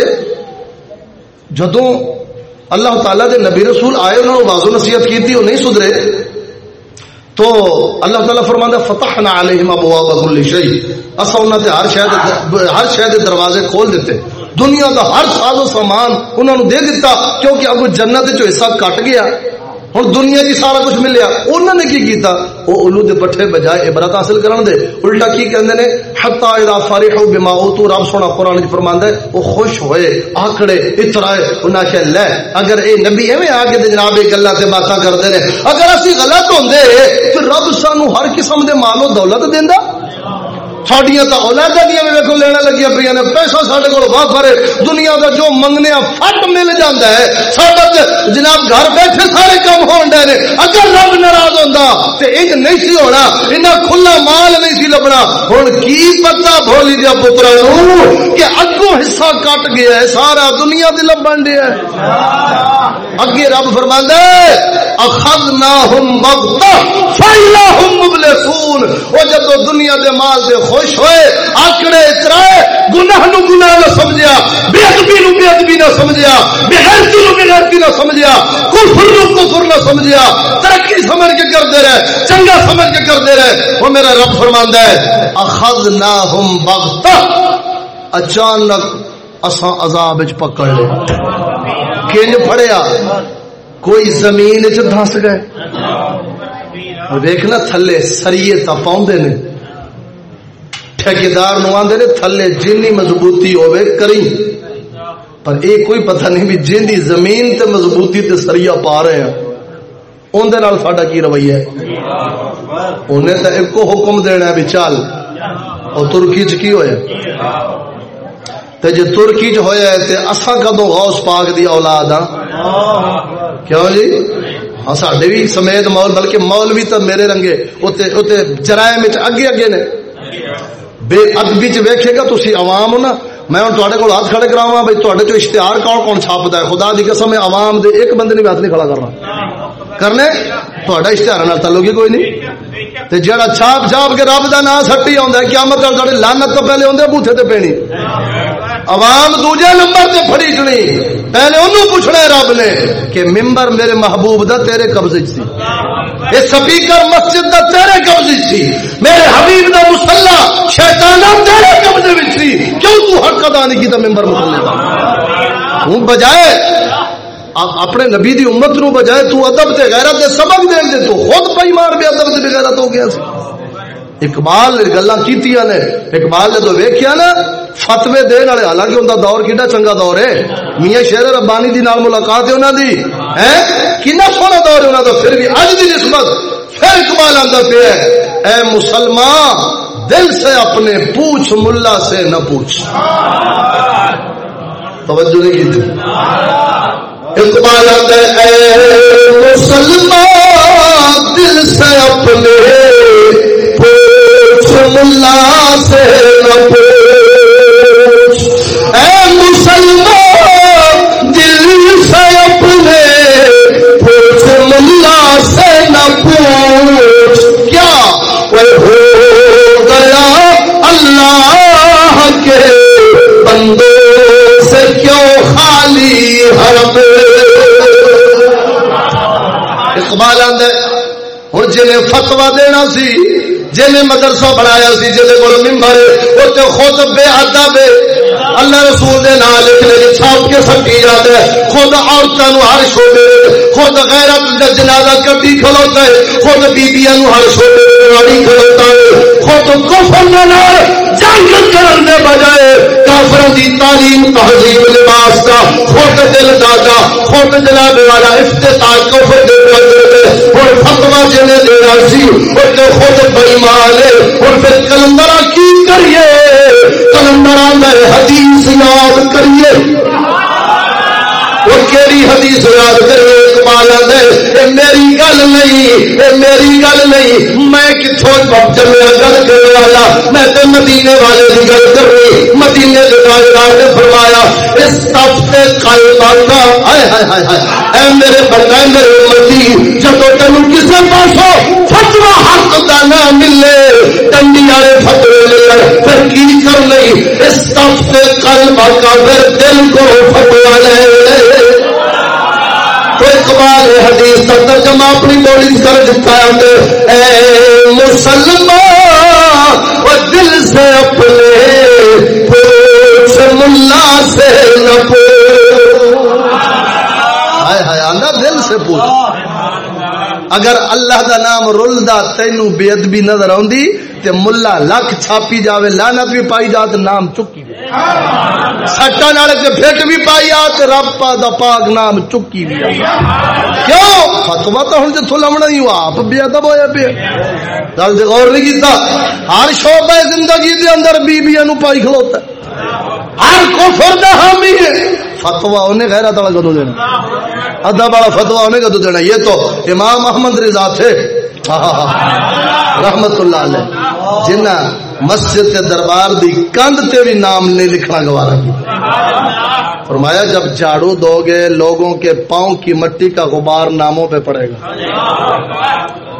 جدو اللہ تعالیٰ دے نبی رسول آئے، انہوں نے واضح نصیحت کی تھی، وہ نہیں سدرے تو اللہ تعالیٰ فرماندہ فتح نہ علیہم ابواب کل شیء. اسا انہاں تے ہر شاید ہر شاید دروازے کھول دیتے۔ دنیا کا ہر ساز و سامان انہوں نے دے دیتا کیونکہ اب جنت جو حصہ کٹ گیا۔ ہوں دنیا کی سارا کچھ ملیا۔ انہوں نے کی کیتا؟ وہ الو دے پٹھے بجائے عبرت حاصل کرن دے۔ الٹا کی کہندے نے؟ حتا اذا فرحوا بما اوتوا، رب سونا قران وچ فرماندا ہے وہ خوش ہوئے آکڑے اترائے، انہاں کہ لے، اگر اے نبی ایویں آ کے جناب اے گلاں تے باتاں کردے نے، اگر اسی غلط ہوندے تے رب سانو ہر قسم دے مال و دولت دیندا؟ سڈیا تو اولادا دیا بھی ویکو لینا لگی پہ نے، پیسہ سارے کو وافر ہے دنیا کا جو منگنے فٹ مل جاتا ہے سارا جناب گھر بیٹھے سارے کام ہو رہے اگر رب ناراض ہوتا تو یہ نہیں سی ہونا انہیں کھلا مال نہیں سی لبنا۔ ہوں کی پتا بولی دیا پترا کہ اگوں حصہ کٹ گیا ہے، سارا دنیا دی لبن دیا اگے رب فرما اخذناہم بغتہ فیلہم مبلسون۔ وہ جب دنیا دے مال دے خوش ہوئے، آکڑے اترائے گناہ نو گناہ نہ سمجھیا بے ادبی نو بے ادبی نہ سمجھیا بے غیرتی نو بے غیرتی نہ سمجھیا، کفر نو کفر نہ سمجھیا، ترقی سمجھ کے کرتے رہے، چنگا سمجھ کے کرتے رہے، وہ میرا رب فرماندا ہے، اخذناہم بغتہ، اچانک اساں عذاب وچ پکڑ لے کنج پھڑیا، کوئی زمین وچ دھس گئے۔ دیکھنا تھلے سریے تا پاؤندے نے۔ ٹھیکیدار نو آدھے تھلے جن مضبوطی ہوے کری پر یہ کوئی پتہ نہیں بھی جن دی زمین تے مضبوطی تے سریا پا رہے ہیں۔ اندر نال ساڈا کی رویہ ہے؟ انہیں تو ایک حکم دینا ہے بھی چل اور ترکی چ کی ہویا؟ تے جے ترکی چ ہویا ہے تے اساں کدوں غوث پاک دی اولاد ہاں؟ کیوں جی؟ ہاں ساڈے بھی سمیت مول، بلکہ مولوی تو میرے رنگے، اوتے اوتے جرائم وچ اگے اگے نے۔ بے ادبی چ ویکھے گا تسی عوام ہو نا، میں ہوں تے کو ہاتھ کھڑے کراوا بھائی تے چ اشتہار کون کون چھاپتا ہے؟ خدا دی قسم عوام دے ایک بندے نے بھی ہاتھ نہیں کھڑا کرنا۔ کرنے؟ تھوڑا اشتہار نال تعلق ہی کوئی نہیں تے جڑا چھاپ چھاپ کے رب دا نام سٹی آندا ہے، قیامت تک لعنت تو پہلے ہوندے بوتھے تے پینی عوام دوجے نمبر تے پھڑیٹنی پہلے انہوں پوچھنا ہے رب نے کہ ممبر میرے محبوب دا تیرے قبضے سی۔ یہ سپیکر مسجد دا تیرے قبضے سی۔ میرے حبیب دا مسلح شیطانہ تیرے قبضے وچ سی۔ کیوں تو حق ادا نہیں کیتا ممبر مسلح دا؟ ہوں بجائے اپنے نبی دی امت نو بجائے تو ادب تے غیرت دے سبق دے دے تو خود پئی مار بے ادب تے غیرت ہو گیا سی۔ اقبال گلا کی نے؟ اقبال نے تو ویکیا نا، فتوے دن والے، حالانکہ ان کا دور کھا چنگا دور ہے۔ میاں شیر ربانی دی نال ملاقات ہے انہوں دی۔ کنا سونا دور ہے انہوں کا پھر بھی اج دی نسبت پھر اقبال آتا پیا اے مسلمان، دل سے اپنے پوچھ، ملا سے نہ پوچھ۔ توجہ نہیں کی تھی اقبال آتا ہے، اے مسلمان، دل سے اپنے پوچھ ملا سے نہ پوچھ۔ اے مسلمان، دل سے اپنے پوچھ، ملا سے نہ پوچھ۔ کیا؟ وہ ہو گیا اللہ کے بندوں سے کیوں خالی حرم؟ اقبال آدھے ہوں جی فتوا دینا سی۔ جن مدرسہ بنایا سی جی کو ممبر وہ خود بے ادب اللہ رسول دے نام لکھنے کی چھاپ کے سکی یاد ہے۔ خود عورتوں ہر شعبے خود غیرت جنازہ کٹی کھلوتا ہے۔ خود بیبیا ہر شعبے لڑی کھلوتا ہے۔ خود کفر جنگ کرنے دے بجائے کافر دی تعلیم تہذیب لباس کا خود دل دادا، خود جناب والا افتتاح کفر دے ہوں فتوا جنے دینا سی خود بئیمان ہے ہوں پھر کلندر کی کریے کلندر میں حدیث یاد کریے۔ وہ کہڑی حدیث یاد کریے؟ گل نہیں، اے میری گل نہیں۔ میں کتوں چلے گل کرنے والا، میں تو مدینے والے کی گل کرنی مدینے کے تاجدار نے فرمایا، اس ہفتے کل باتا ہائے ہائے ہائے ہائے۔ اے میرے بندہ میرے مدی جب تینوں کسی پاسوں فتوا حق کا نہ ملے ٹنڈی والے فتوے ملے پھر کی کر نہیں اس ہفتے کل باتا پھر دل کو فتوا لے۔ اقبال حدیث کا ترجمہ اپنی بولی کر دیتا ہے اے مسلمان وہ دل سے اپنے پوچھ، ملا سے نہ پوچھ۔ ہائے ہائے آنا دل سے پوچھ۔ اگر اللہ دا نام رلدا تینو بے ادبی نظر آندی تے ملا لکھ چھاپی جاوے، لعنت بھی پائی جا تے نام چکی دے سٹا نال تے پھٹ بھی پائی آ تے رب پا دا پاک نام چکی بھی۔ کیوں؟ فتوا تو ہن جتھوں لمنا ہی ہوا آپ بے ادب ہویا پیا گل تے غور نہیں کیتا۔ ہر شعبہ زندگی دے اندر بیبییاں نو پائی کھلوتا ہر کفر دا حامی ہے۔ فتوا انہیں غیرت والا کدو دینا۔ ادب والا فتوا انہیں کدو دینا یہ تو امام احمد رضا تھے۔ رحمت اللہ علیہ۔ جنہ مسجد کے دربار دی کند تے بھی نام نہیں لکھنا گوارا کی۔ فرمایا، جب جھاڑو دو گے، لوگوں کے پاؤں کی مٹی کا غبار ناموں پہ پڑے گا۔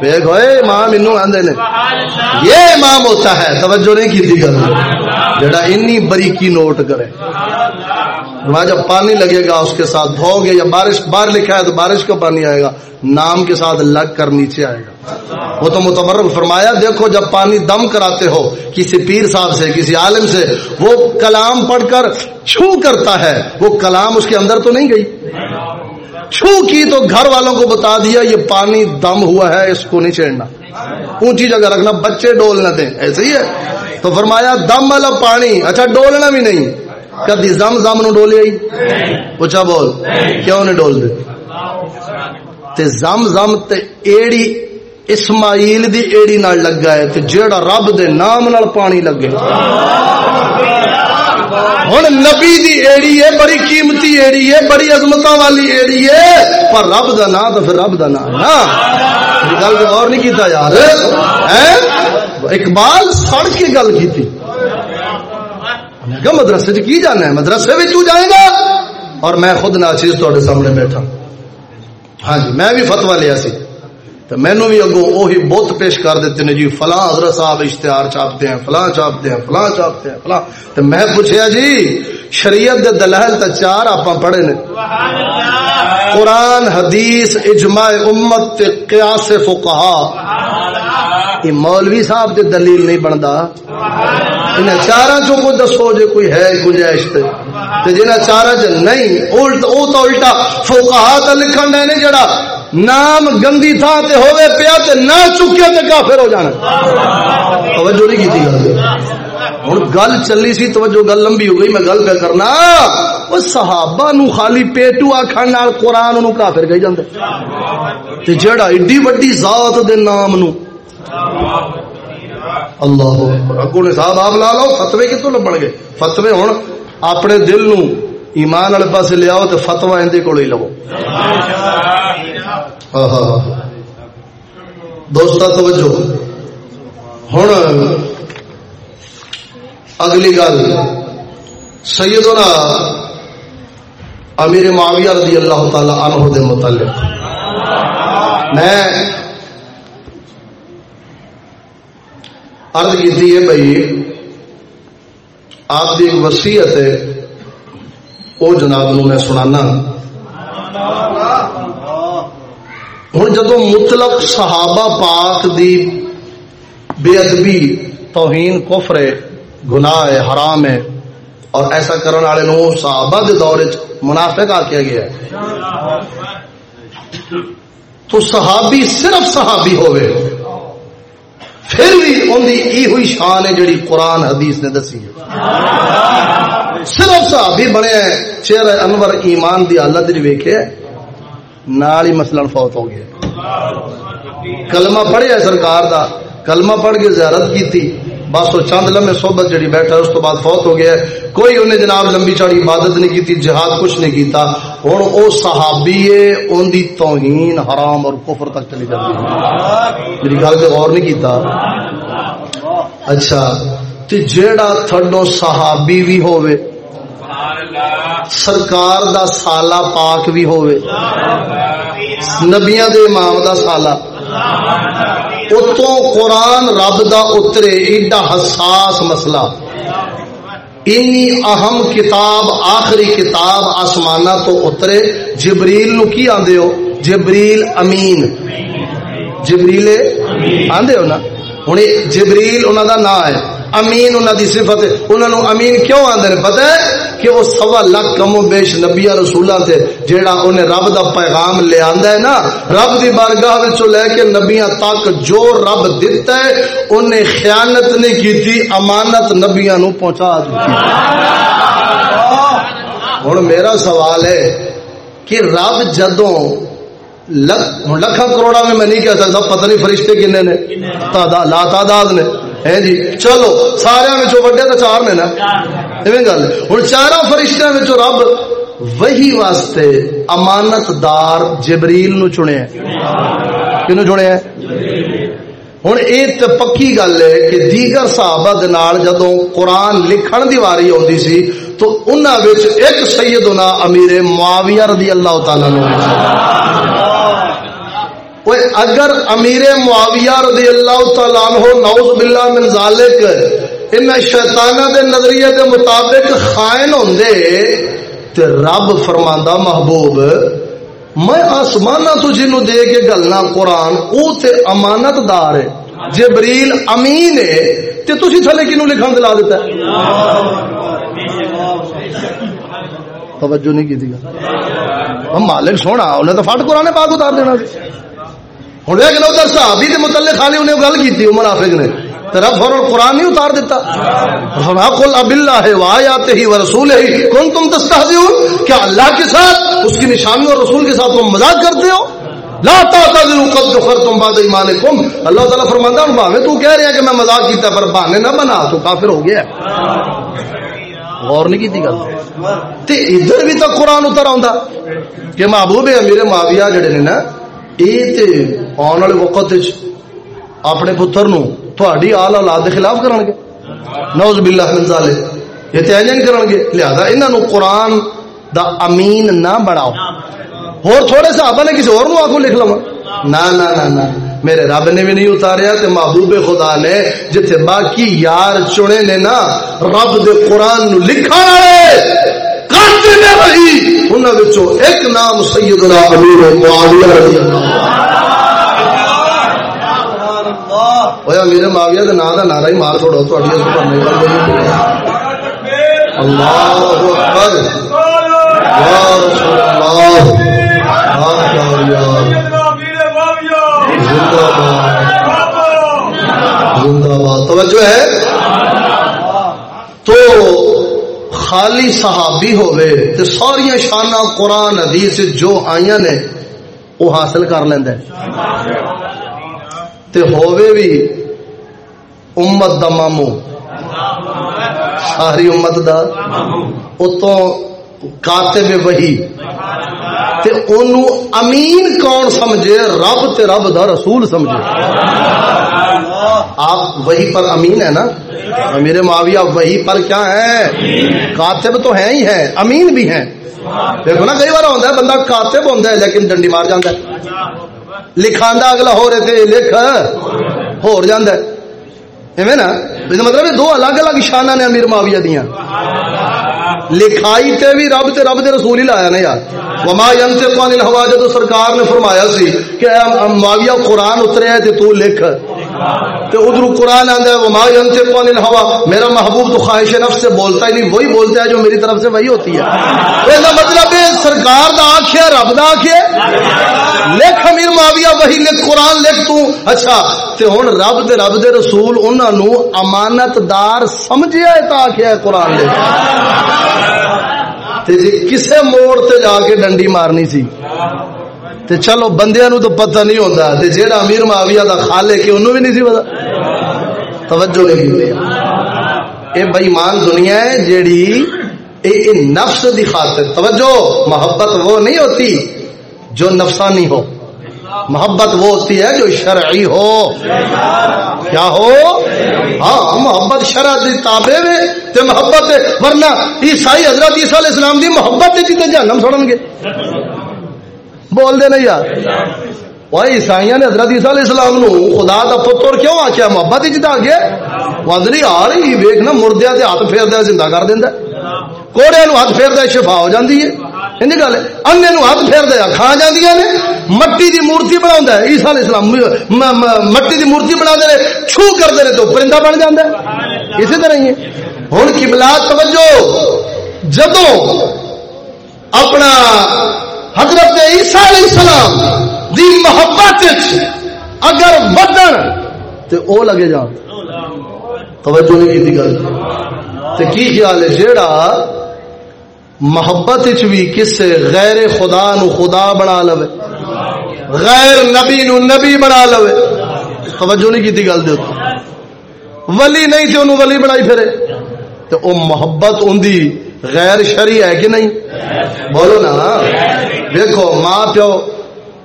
بیگ ہوئے، امام انو آندے نے۔ یہ امام ہوتا ہے، توجہ نہیں کی گل جڑا انی بریکی نوٹ کرے۔ وہاں جب پانی لگے گا، اس کے ساتھ دھو گے یا بارش باہر لکھا ہے تو بارش کا پانی آئے گا، نام کے ساتھ لگ کر نیچے آئے گا۔ وہ تو متمر فرمایا، دیکھو جب پانی دم کراتے ہو، کسی پیر صاحب سے، کسی عالم سے، وہ کلام پڑھ کر چھو کرتا ہے۔ وہ کلام اس کے اندر تو نہیں گئی۔ چھو کی تو گھر والوں کو بتا دیا، یہ پانی دم ہوا ہے، اس کو نہیں چھیڑنا۔ اونچی جگہ رکھنا، بچے ڈول نہ دیں۔ ایسے ہی ہے۔ تو فرمایا، دم والا پانی۔ اچھا ڈولنا بھی نہیں۔ کدی زم زم نو ڈولیا پوچھا بول کیوں نہیں ڈول دے؟ تے زم زم تے ایڑی اسماعیل دی ایڑی نال لگا ہے تے جیڑا رب دے نام نال پانی لگے۔ ہوں نبی دی ایڑی ہے بڑی قیمتی ایڑی ہے بڑی عظمت والی ایڑی ہے پر رب دا نام تو پھر رب دا نام نا۔ گل اور نہیں کیتا یار اقبال سڑ کے گل کی تھی مدرسے کی جانا ہے؟ مدرسے بھی جائے گا؟ اور میں خود ناچیز تے سامنے بیٹھا۔ ہاں جی میں بھی فتوا لیا سی۔ تو مینو بھی اگو وہی بت پیش کر دیتے ہیں جی فلاں حضرت صاحب اشتہار چھاپتے ہیں فلاں چھاپتے ہیں فلاں چھاپتے ہیں فلاں تو میں پوچھیا جی شریعت دے دلائل تا چار آپ پڑھے نے۔ قرآن حدیث اجماع امت قیاس فقہا۔ یہ مولوی صاحب تے دلیل نہیں بنتا انہیں چار چو کو دسو جے کوئی ہے گنجائش تے۔ جنہ چارا چ نہیں، الٹ او تو الٹا فوقہا تے لکھن دے نے جڑا نام گندی تھا تے ہوے پیا تے نہ چکے تے کافر ہو جانا۔ توجہ نہیں کیتی گل۔ ہن گل چلی سی، توجہ گل لمبی ہو گئی، میں گل پہ کرنا۔ او صحابہ نو خالی پیٹو آکھن نال قران نو کافر کہی جاندے۔ تے جڑا ایڈی وڈی ذات دے نام نو اللہ اگوں نے صاحب آپ لا لو فتوی کتوں لبن گے؟ فتوی ہن اپنے دل نو ایمان والے پاس لیاؤ تو فتوا اندے کو ہی لو دوست توجہ۔ ہوں اگلی گل، سیدنا امیر معاویہ رضی اللہ تعالی عنہ دے متعلق۔ میں عرض کی ہے بھائی، آپ کی ایک وسیعت ہے وہ جناب نو میں سنانا۔ ہوں جدو مطلق صحابہ پاک دی بے ادبی توہین کفر ہے، گناہ ہے، حرام ہے، اور ایسا کرنے والے نو صحابہ دے دور منافق آ کیا گیا ہے۔ تو صحابی صرف صحابی ہوئے پھر بھی ان کی ای ہوئی شان ہے جڑی قرآن حدیث نے دسی ہے۔ صرف صحابی بنے چہرہ انور ایمان دی حالت ویکھے، نال ہی مثلا فوت ہو گیا کلمہ پڑھیا سرکار دا، کلمہ پڑھ کے زیارت کی تھی بس وہ چند لمحے صحبت جڑی بیٹھا اس تو بعد فوت ہو گیا کوئی انہیں جناب لمبی چاڑی عبادت نہیں کی تھی جہاد کچھ نہیں کیتا۔ ہوں او صحابی ہے ان دی توہین حرام اور کفر تک چلی جاتی ہے۔ میری گل پہ غور نہیں کیتا۔ اچھا تے جیڑا تھڈو صحابی بھی ہوئے سرکار دا سالہ پاک بھی ہوئے نبیاں دے امام دا سالہ اتوں قرآن رب دا اترے ایڈا حساس مسئلہ۔ اینی اہم کتاب، آخری کتاب آسمانہ تو اترے۔ جبریل نو کی آندے ہو؟ جبریل امین۔ جبریل آندے ہو نا؟ ہوں جبریل انہوں دا نا ہے۔ امین انہوں دی صفت انہوں نے امین کیوں آندے پتہ ہے کہ وہ سوا لاکھ کم بیش نبیا رسولہ تھے جیڑا انہیں رب دا پیغام لے آندا ہے نا، رب دی بارگاہ وچوں لے کے نبیاں تک جو رب دیتا ہے، انہیں خیانت نہیں کی امانت نبیاں نو پہنچا دی۔ ہن میرا سوال ہے کہ رب جدوں لکھا کروڑا میں میں نہیں کہہ سکتا، پتہ نہیں فرشتے کنے نے، تعداد لا تعداد نے۔ ہے جی چلو سارے وڈے تو چار نے نا گل ہوں چار فرشتوں میں رب وہی واسطے امانت دار جبریل نو چنیا کنو چنیا ہوں یہ تو پکی گل ہے کہ دیگر صحابہ نال جدو قرآن لکھن دی واری آتی سی تو انہوں ایک سیدنا امیر معاویہ رضی اللہ تعالی نو اگر امیر معاویہ رضی اللہ تعالیٰ عنہ نعوذ باللہ من ذالک ان شیطانہ دے نظریے دے مطابق خائن ہوندے تے رب فرماندا محبوب، میں آسمانہ تو جنو دے کے گلنا قرآن، او تے امانت دار ہے۔ جبریل امین ہے، تے تسی تھلے کینو لکھن دلا دیتا ہے؟ توجہ نہیں کی تھی۔ مالک سونا، انہیں تو فٹ قرآن پاک اتار دینا۔ سی ہوں لیکن ادھر صحابی کے متعلق خالی انہیں گل کی عمر حافظ نے۔ تیرا فور قرآن نہیں اتار دیتا۔ کل اب اللہ ہے وہ آتے ہی وہ رسول ہی کون تم دستہ کیا اللہ کے ساتھ، اس کی نشانی اور رسول کے ساتھ تم مزاق کرتے ہو؟ لا تعتذروا قد كفرتم بعد ایمانکم۔ اللہ تعالی فرماندا ہوں بھاوے تو کہہ رہا ہے کہ میں مذاق کیتا پر بہانے نہ بنا، تو کافر ہو گیا۔ غور نہیں کیتی گل۔ تے ادھر بھی تو قرآن اتر آندا کہ محبوب امیر معاویہ جڑے نے نا آنے والے وقت اپنے پتر نو تھوڑی آل اولاد کے خلاف کرن گے نوز باللہ من ظالم یہ تیجن کرن گے لہذا انہاں قرآن دا امین نہ بڑھاؤ اور تھوڑے صحابہ نے کسی اور نو آگو لکھ لوا نہ نہ نہ نہ میرے رب نے بھی نہیں اتاریا تے محبوب خدا نے جتھے باقی یار چنے نے نا رب دے قرآن نو لکھا رہے ایک نام سیدنا امیر معاویہ رضی اللہ میرے معاویہ کا نام کا نعرہ ہی مار چھوڑو تھوڑی اللہ اکبر یا رسول اللہ زندہ باد زندہ باد توجہ ہے تو خالی صحابی ہوئے تے ساری شانہ قرآن حدیث جو آئیاں نے وہ حاصل کر لیندے تے ہوئے بھی امت دا مامو۔ ساری امت دا۔ اتوں کاتب وہی تے اونوں امین کون سمجھے؟ رب تے رب دا رسول سمجھے۔ آپ وہی پر امین ہے نا؟ میرے معاویہ وہی پر کیا ہے کاتب تو ہیں ہی ہیں، امین بھی ہیں۔ دیکھو نا، کئی بار ہوتا ہے، بندہ کاتب ہوتا ہے لیکن ڈنڈی مار جاتا ہے۔ لکھاندہ اگلا ہو رہے تھے لکھ ہو جاندہ ہے ایویں نا مطلب دو الگ الگ شانہ نے امیر معاویہ دیاں لکھائی تے بھی رب تے رب دے رسول ہی لایا نا یار وما ينطق عن الهوى جدو سرکار نے فرمایا سی کہ معاویہ قرآن اترے ہے تے تو لکھ تے ادھر قرآن آندا ہے وما ينطق عن الهوى۔ میرا محبوب تو خواہش نفس سے بولتا ہی نہیں، وہی بولتا ہے جو میری طرف سے وہی ہوتی ہے۔ تو اس مطلب ہے، سرکار دا آکھیا رب دا آکھیا لکھ امیر معاویہ، وہی لکھ قرآن لکھ تو۔ اچھا تے ہن رب دے رب دے رسول انہاں نو امانت دار سمجھیا ہے، تا آکھیا ہے قرآن لکھ تے جی کسے موڑ تے جا کے ڈنڈی مارنی سی۔ تے چلو بندیاں نو تو پتہ نہیں ہوندا تے جیڑا امیر معاویہ دا خالے کہ انہوں بھی نہیں سی پتہ۔ توجہ نہیں اے بے ایمان دنیا ہے جیڑی اے, اے نفس دی خاطر توجہ محبت وہ نہیں ہوتی جو نفسانی ہو۔ محبت وہ ہوتی ہے جو شرعی ہو۔ کیا ہو؟ ہاں محبت شرع دی تابع میں تے محبت ورنہ عیسائی حضرت عیسیٰ علیہ السلام دی محبت تے جہنم سڑن گے۔ بول دے نہیں یار. وہ عیسائیاں نے حضرت عیسیٰ علیہ السلام نو، خدا دا پتر کیوں آکھیا؟ محبت ہی جتا گیا آ رہی ویکھ نا مردیاں تے ہاتھ پھیر دے زندہ کر دیندا کوڑے نو ہاتھ پھیر دے شفا ہو جاندی ہے. ہندی گل ہے؟ انے نو ہاتھ پھیر دے کھا جاندیاں نے. مٹی دی مورتی بناوندا ہے، عیسی علیہ السلام مٹی دی مورتی بنا دے چھو کر دے تو پرندہ بن جاندا ہے. اسی طرح ہی ہے۔ ہن قبلہ توجہ، جدوں اپنا حضرت عیسیٰ علیہ السلام دی محبت اگر بدن تے او لگے جان توجہ نہیں کی گل۔ تے کی خیال ہے جیڑا محبت بھی کسے غیر خدا نو خدا بنا لو غیر نبی نو نبی بنا لو توجہ نہیں کی گل دے ولی نہیں تھی، انہوں ولی بنائی پھرے۔ تو او محبت ان دی غیر شری ہے کہ نہیں؟ بولو نا۔ دیکھو ماں پیو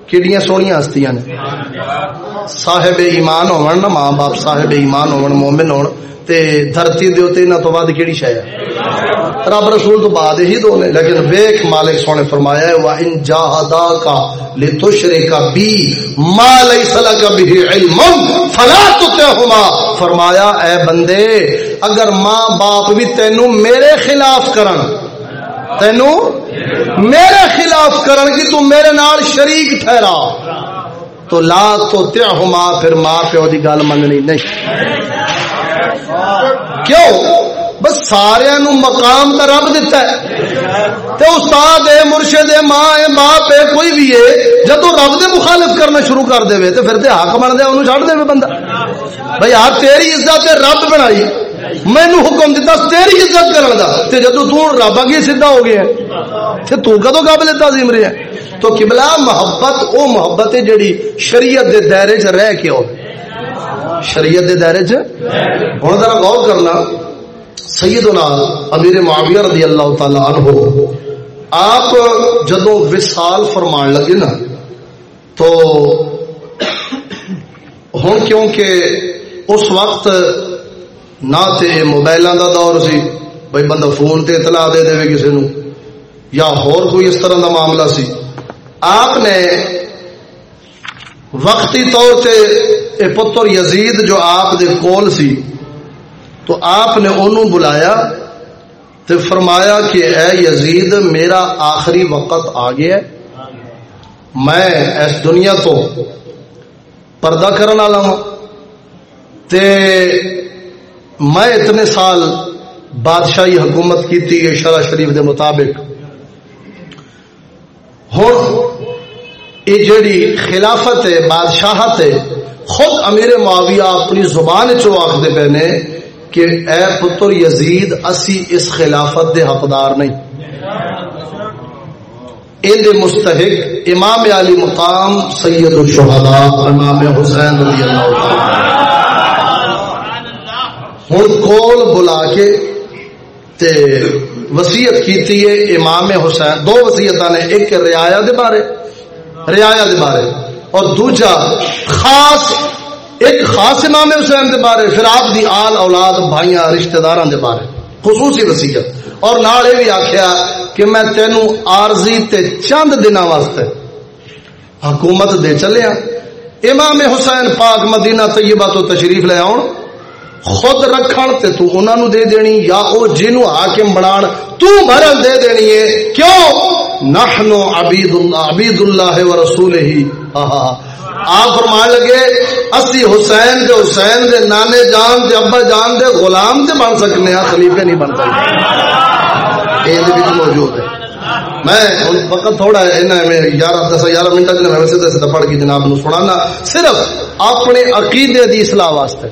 کیڑیاں سونیاں ہستیاں نے۔ صاحب ایمان ہون نا، ماں باپ صاحب ایمان ہون مومن ہون تے دھرتی دے اوتے انہاں تو بعد کیڑی شے ہے؟ رب رسول تو بعد ہی دو نے، لیکن ویکھ مالک سونے فرمایا ہے وا ان جاہداکا لتشرک بی ما لیس لک به علم فلا تطعهما۔ فرمایا، اے بندے، اگر ماں باپ بھی تینو میرے خلاف کرن تینو میرے خلاف کرن کی تو میرے نال شریک ٹھہرا۔ تو لا تو تہما پھر ماں پیو دی گل مننی نہیں۔ کیوں؟ بس سارے نو مقام تا رب دیتا ہے۔ تے استاد ہے، مرشد ہے، ماں ہے، باپ ہے، کوئی بھی ہے، جب رب دے مخالف کرنا شروع کر دے تے پھر تے حق بن دے انہوں چھڑ دے بندہ۔ بھائی یار تیری عزت رب بنائی۔ مینو حکم دیتا تیری عزت کرنے دا تے جدو تو رب اگے سیدھا ہو گیا تے تو کدو قابل تعظیم رہا تو قبلہ محبت او محبت ہے جڑی شریعت دے دائرے چ رہ کے ہو شریعت دے دائرے چ ہن ذرا غور کرنا سیدنا امیر معاویہ رضی اللہ تعالی عنہ آپ جدو وصال فرمان لگے نا تو ہوں کیونکہ اس وقت نہ تے موبائل دا دور سی بھائی بندہ فون تے اطلاع دے دے کسی نو یا ہور کوئی اس طرح دا معاملہ سی آپ نے وقتی طور تے اے پتر یزید جو آپ دے کول سی تو آپ نے انہوں بلایا تو فرمایا کہ اے یزید میرا آخری وقت آ گیا میں اس دنیا تو پردہ کرنے والا ہوں تے میں اتنے سال بادشاہی حکومت کی شرح شریف دے مطابق۔ ہوں یہ جڑی خلافت ہے، بادشاہت ہے، خود امیر معاویہ اپنی زبان چو آخر پے نے کہ اے پتر یزید، اسی اس خلافت دے حقدار نہیں۔ ان مستحق امام علی مقام سید الشہداء، امام حسین رضی اللہ ہوں کول بلا کے تے وسیعت کیتی ہے امام حسین، دو وسیعت نے، ایک رعایا دے بارے، رعایا دے بارے، اور دوجا خاص، ایک خاص امام حسین دے بارے، پھر آپ دی آل اولاد، بھائیاں، رشتہ داراں دے بارے، خصوصی وسیعت اور نال یہ بھی آخیا کہ میں تینوں عارضی تے چند دن واسطے حکومت دے چلیا امام حسین پاک مدینہ طیبہ تو تشریف لے آؤ خود رکھن تے تو انہاں نو دے دینی، یا او جنو حاکم بنان، تو بھرن دے دینی ہے۔ کیوں؟ نحنو عبید اللہ عبید اللہ و رسول ہی آپ فرمان لگے، اسی حسین دے حسین دے نانے جان دے، ابا جان دے، غلام دے بن سکنے ہیں خلیفے نہیں بن سکتے۔ یہ موجود ہے۔ میں وقت تھوڑا ہے میں گیارہ دس گیارہ منٹ میں ویسے دس پڑھ کے جناب نو سنانا۔ صرف اپنے عقیدے دی اصلاح واسطے۔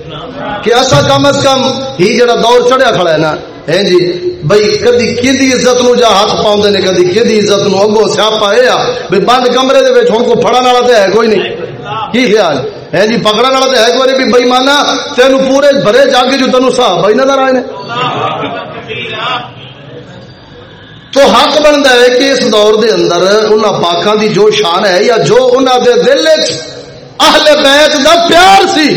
کہ ایسا کم از کم ہی جڑا دور چڑھیا کھڑا ہے نا۔ ہے جی بھائی کدی کدی عزت نو جا ہاتھ پاؤں نے، کدی کدی عزت نو اگو سیاپا یہ آ بھائی بند کمرے دے ہوں کو پڑھن والا تو ہے کوئی نہیں۔ کی خیال؟ ہاں جی، ہے جی پکڑا والا تو ہے کوئی بھی بئی مانا تین پورے بھرے جا کے جو تین صاحب بھائی نظر آئے نے۔ تو حق بنتا ہے کہ اس دور دے اندر ان پاکوں دی جو شان ہے یا جو انہوں دے دل اہل بیت دا پیار سی،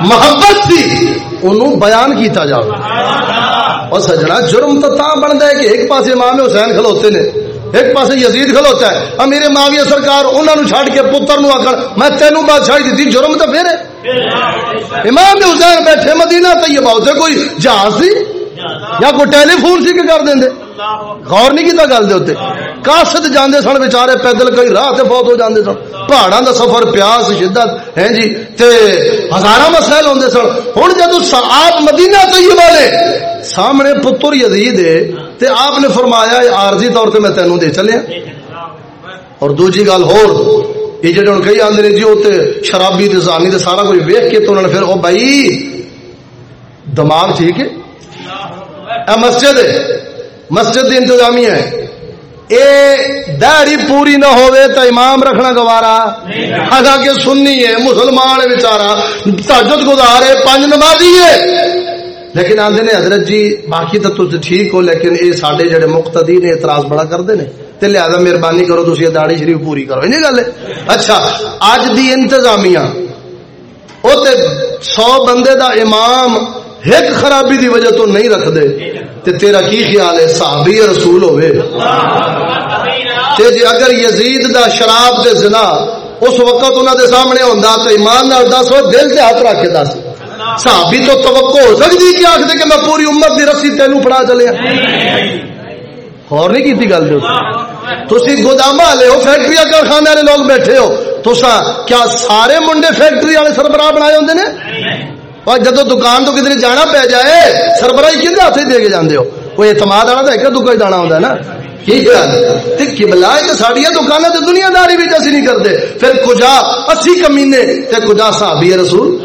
محبت سی، انہوں بیان کیتا جائے اور سجنا جرم تو تا بنتا ہے کہ ایک پاس امام حسین کھلوتے نے، ایک پاس یزید کھلوتا ہے۔ اور میرے معاویہ سرکار انہوں نے چھڑ کے پتر نو آکر میں تینوں بادشاہی دیتی جرم تو پھر ہے۔ امام حسین بیٹھے، مدینہ طیبہ تے کوئی جہاز سی؟ یا کوئی ٹیلی فون سی کہ کر دیں غور نہیں کیتا گل دے اوتے۔ کاشت جاندے سن بیچارے، پیدل کئی راہ تے فوت ہو جاندے سن۔ پہاڑاں دا سفر، پیاس، شدت، ہیں جی؟ تے ہزاراں مسائل ہوندے سن۔ ہن جدوں آپ مدینہ طیبہ لے سامنے پتر یزید ہے۔ تے آپ نے فرمایا اے عارضی طور تے میں تینوں دے چلیا اور دوجی گل ہور، یہ جڑے ہن کئی آندے نے جی اوتے شرابی تے زانی تے سارا کچھ ویکھ کے تے انہاں نے پھر او بھائی، دماغ ٹھیک ہے؟ اے مسجد ہے۔ مسجد کی انتظامیہ ہے۔ اے دہڑی پوری نہ ہوئے تو امام رکھنا گوارا۔ اگا کے سننی ہے، مسلمان ہے بیچارا تاجد گزارے پانچ نمازی ہے۔ لیکن آدھے نے حضرت جی باقی تو تجھ ٹھیک ہو، لیکن یہ سارے جڑے مقتدی نے اعتراض بڑا کرتے ہیں تے لہذا مہربانی کرو تھی داڑی شریف پوری کرو۔ یہ گل ہے۔ اچھا اج دی انتظامیہ وہ سو بندے دا امام ایک خرابی دی وجہ تو نہیں رکھ دے تے تیرا کی خیال ہے؟ صحابی رسول ہوئے؟ تے جی اگر یزید دا شراب دے زنا اس وقت انہوں دے سامنے ہوندا تے ایمان نال دس ہو دل تے ہاتھ رکھ کے دس۔ صحابی تو توقع ہو سکتی کہ آخ دے کہ میں پوری امت دی رسی تینوں پڑا چلیا اور نہیں کیتی گل دے تسی گوداما والے ہو، فیکٹری کارخانے والے لوگ بیٹھے ہو۔ تو کیا سارے منڈے فیکٹری والے سربراہ بنائے ہوندے نے؟ اور جب دکان تو کدھر جانا پی جائے سربراہی کھے ہاتھ دے کے جانے ہو کوئی اعتماد والا تو ایک دکا جانا ہوتا ہے نا بلا سڈیا دکان تو دنیا داری بھی اسی نہیں کرتے پھر کجا اسی کمینے تے کجا صحابی ہے رسول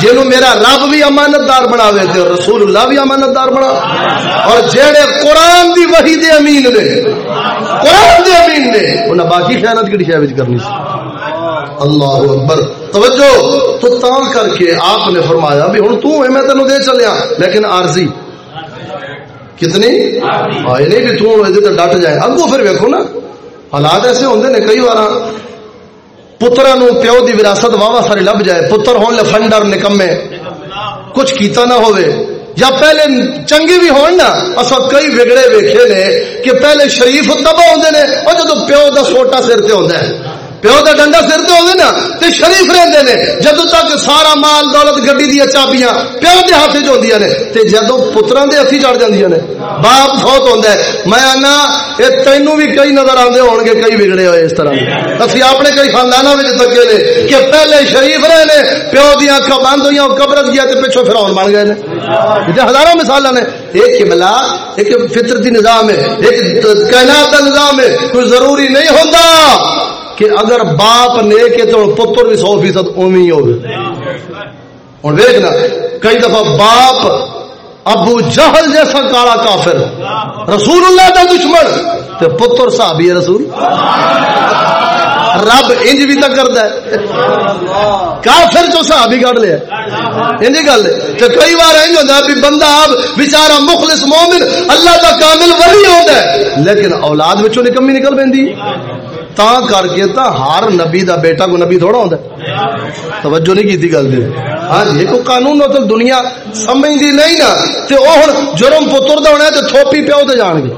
جنہوں میرا رب بھی امانت دار بنا تے رسول اللہ بھی امانت دار بنا اور جہے قرآن دی وحی دے امین نے قرآن دے امین نے انہیں باقی خیانت کی شہر کرنی سی اللہ اکبر۔ توجہ! تو تان کر کے آپ نے فرمایا بھی ہوں تو ہے، میں تینوں دے چلیا، لیکن عارضی۔ کتنی؟ آئے نہیں بھی تو تو ڈٹ جائے۔ اگو پھر ویکو نا۔ حالات ایسے ہوندے نے، کئی بار پترا نو پیو دی وراثت واہ ساری لب جائے، پتر ہون لے فنڈر نکمے۔ کچھ کیتا نہ ہوئے یا پہلے چنگی بھی ہون نا اصا کئی بگڑے ویکھے نے کہ پہلے شریف تباہ ہوندے نے، اور جدو پیو دا سوٹا سر تے ہوندا ہے۔ پیو کا ڈنڈا سر تو ہوگی نا تو شریف رہتے ہیں جدو تک سارا مال دولت گڈی دیا چابیاں پیو کے ہاتھ چ نے، تے جدو پترا دے ہاتھی چڑھ جاندیاں نے۔ باپ بہت ہوتا ہے۔ میں آنا یہ تینوں بھی کئی نظر آتے ہو گے، کئی بگڑے ہوئے اس طرح۔ اسی اپنے کئی خاندان میں تکے نے کہ پہلے شریف رہے نے، پیو دیا اکا بند ہوئی قبرت گیا تے پچھو پھر بن گئے نے۔ ہزاروں مثال نے۔ ایک قبلہ ایک فطرتی نظام ہے ایک کائنات کا نظام ہے، کوئی ضروری نہیں ہوتا کہ اگر باپ نے کے تو پتر بھی سو فیصد اوی ہو ہوں دیکھنا، کئی دفعہ باپ ابو جہل جیسا کالا کافر، رسول اللہ کا دشمن تو پتر صحابی ہے رسول۔ رب انج بھی تک کرتا ہے۔ کافر تو صحابی کٹ لیا انج گل تو کئی بار انج ہوتا ہے بندہ آپ بیچارہ مخلص مومن، اللہ کا کامل ولی ہوتا ہے۔ لیکن اولاد بچوں نکمی نکل پی تا کر کے تا ہر نبی دا بیٹا کو نبی تھوڑا ہوندا توجہ نہیں کیتی گل دی ہاں جی کو قانون نو تو دنیا سمجھدی نہیں نا تے او ہن جرم پتر دا ہونا تے تھوپی پیو تے جان گے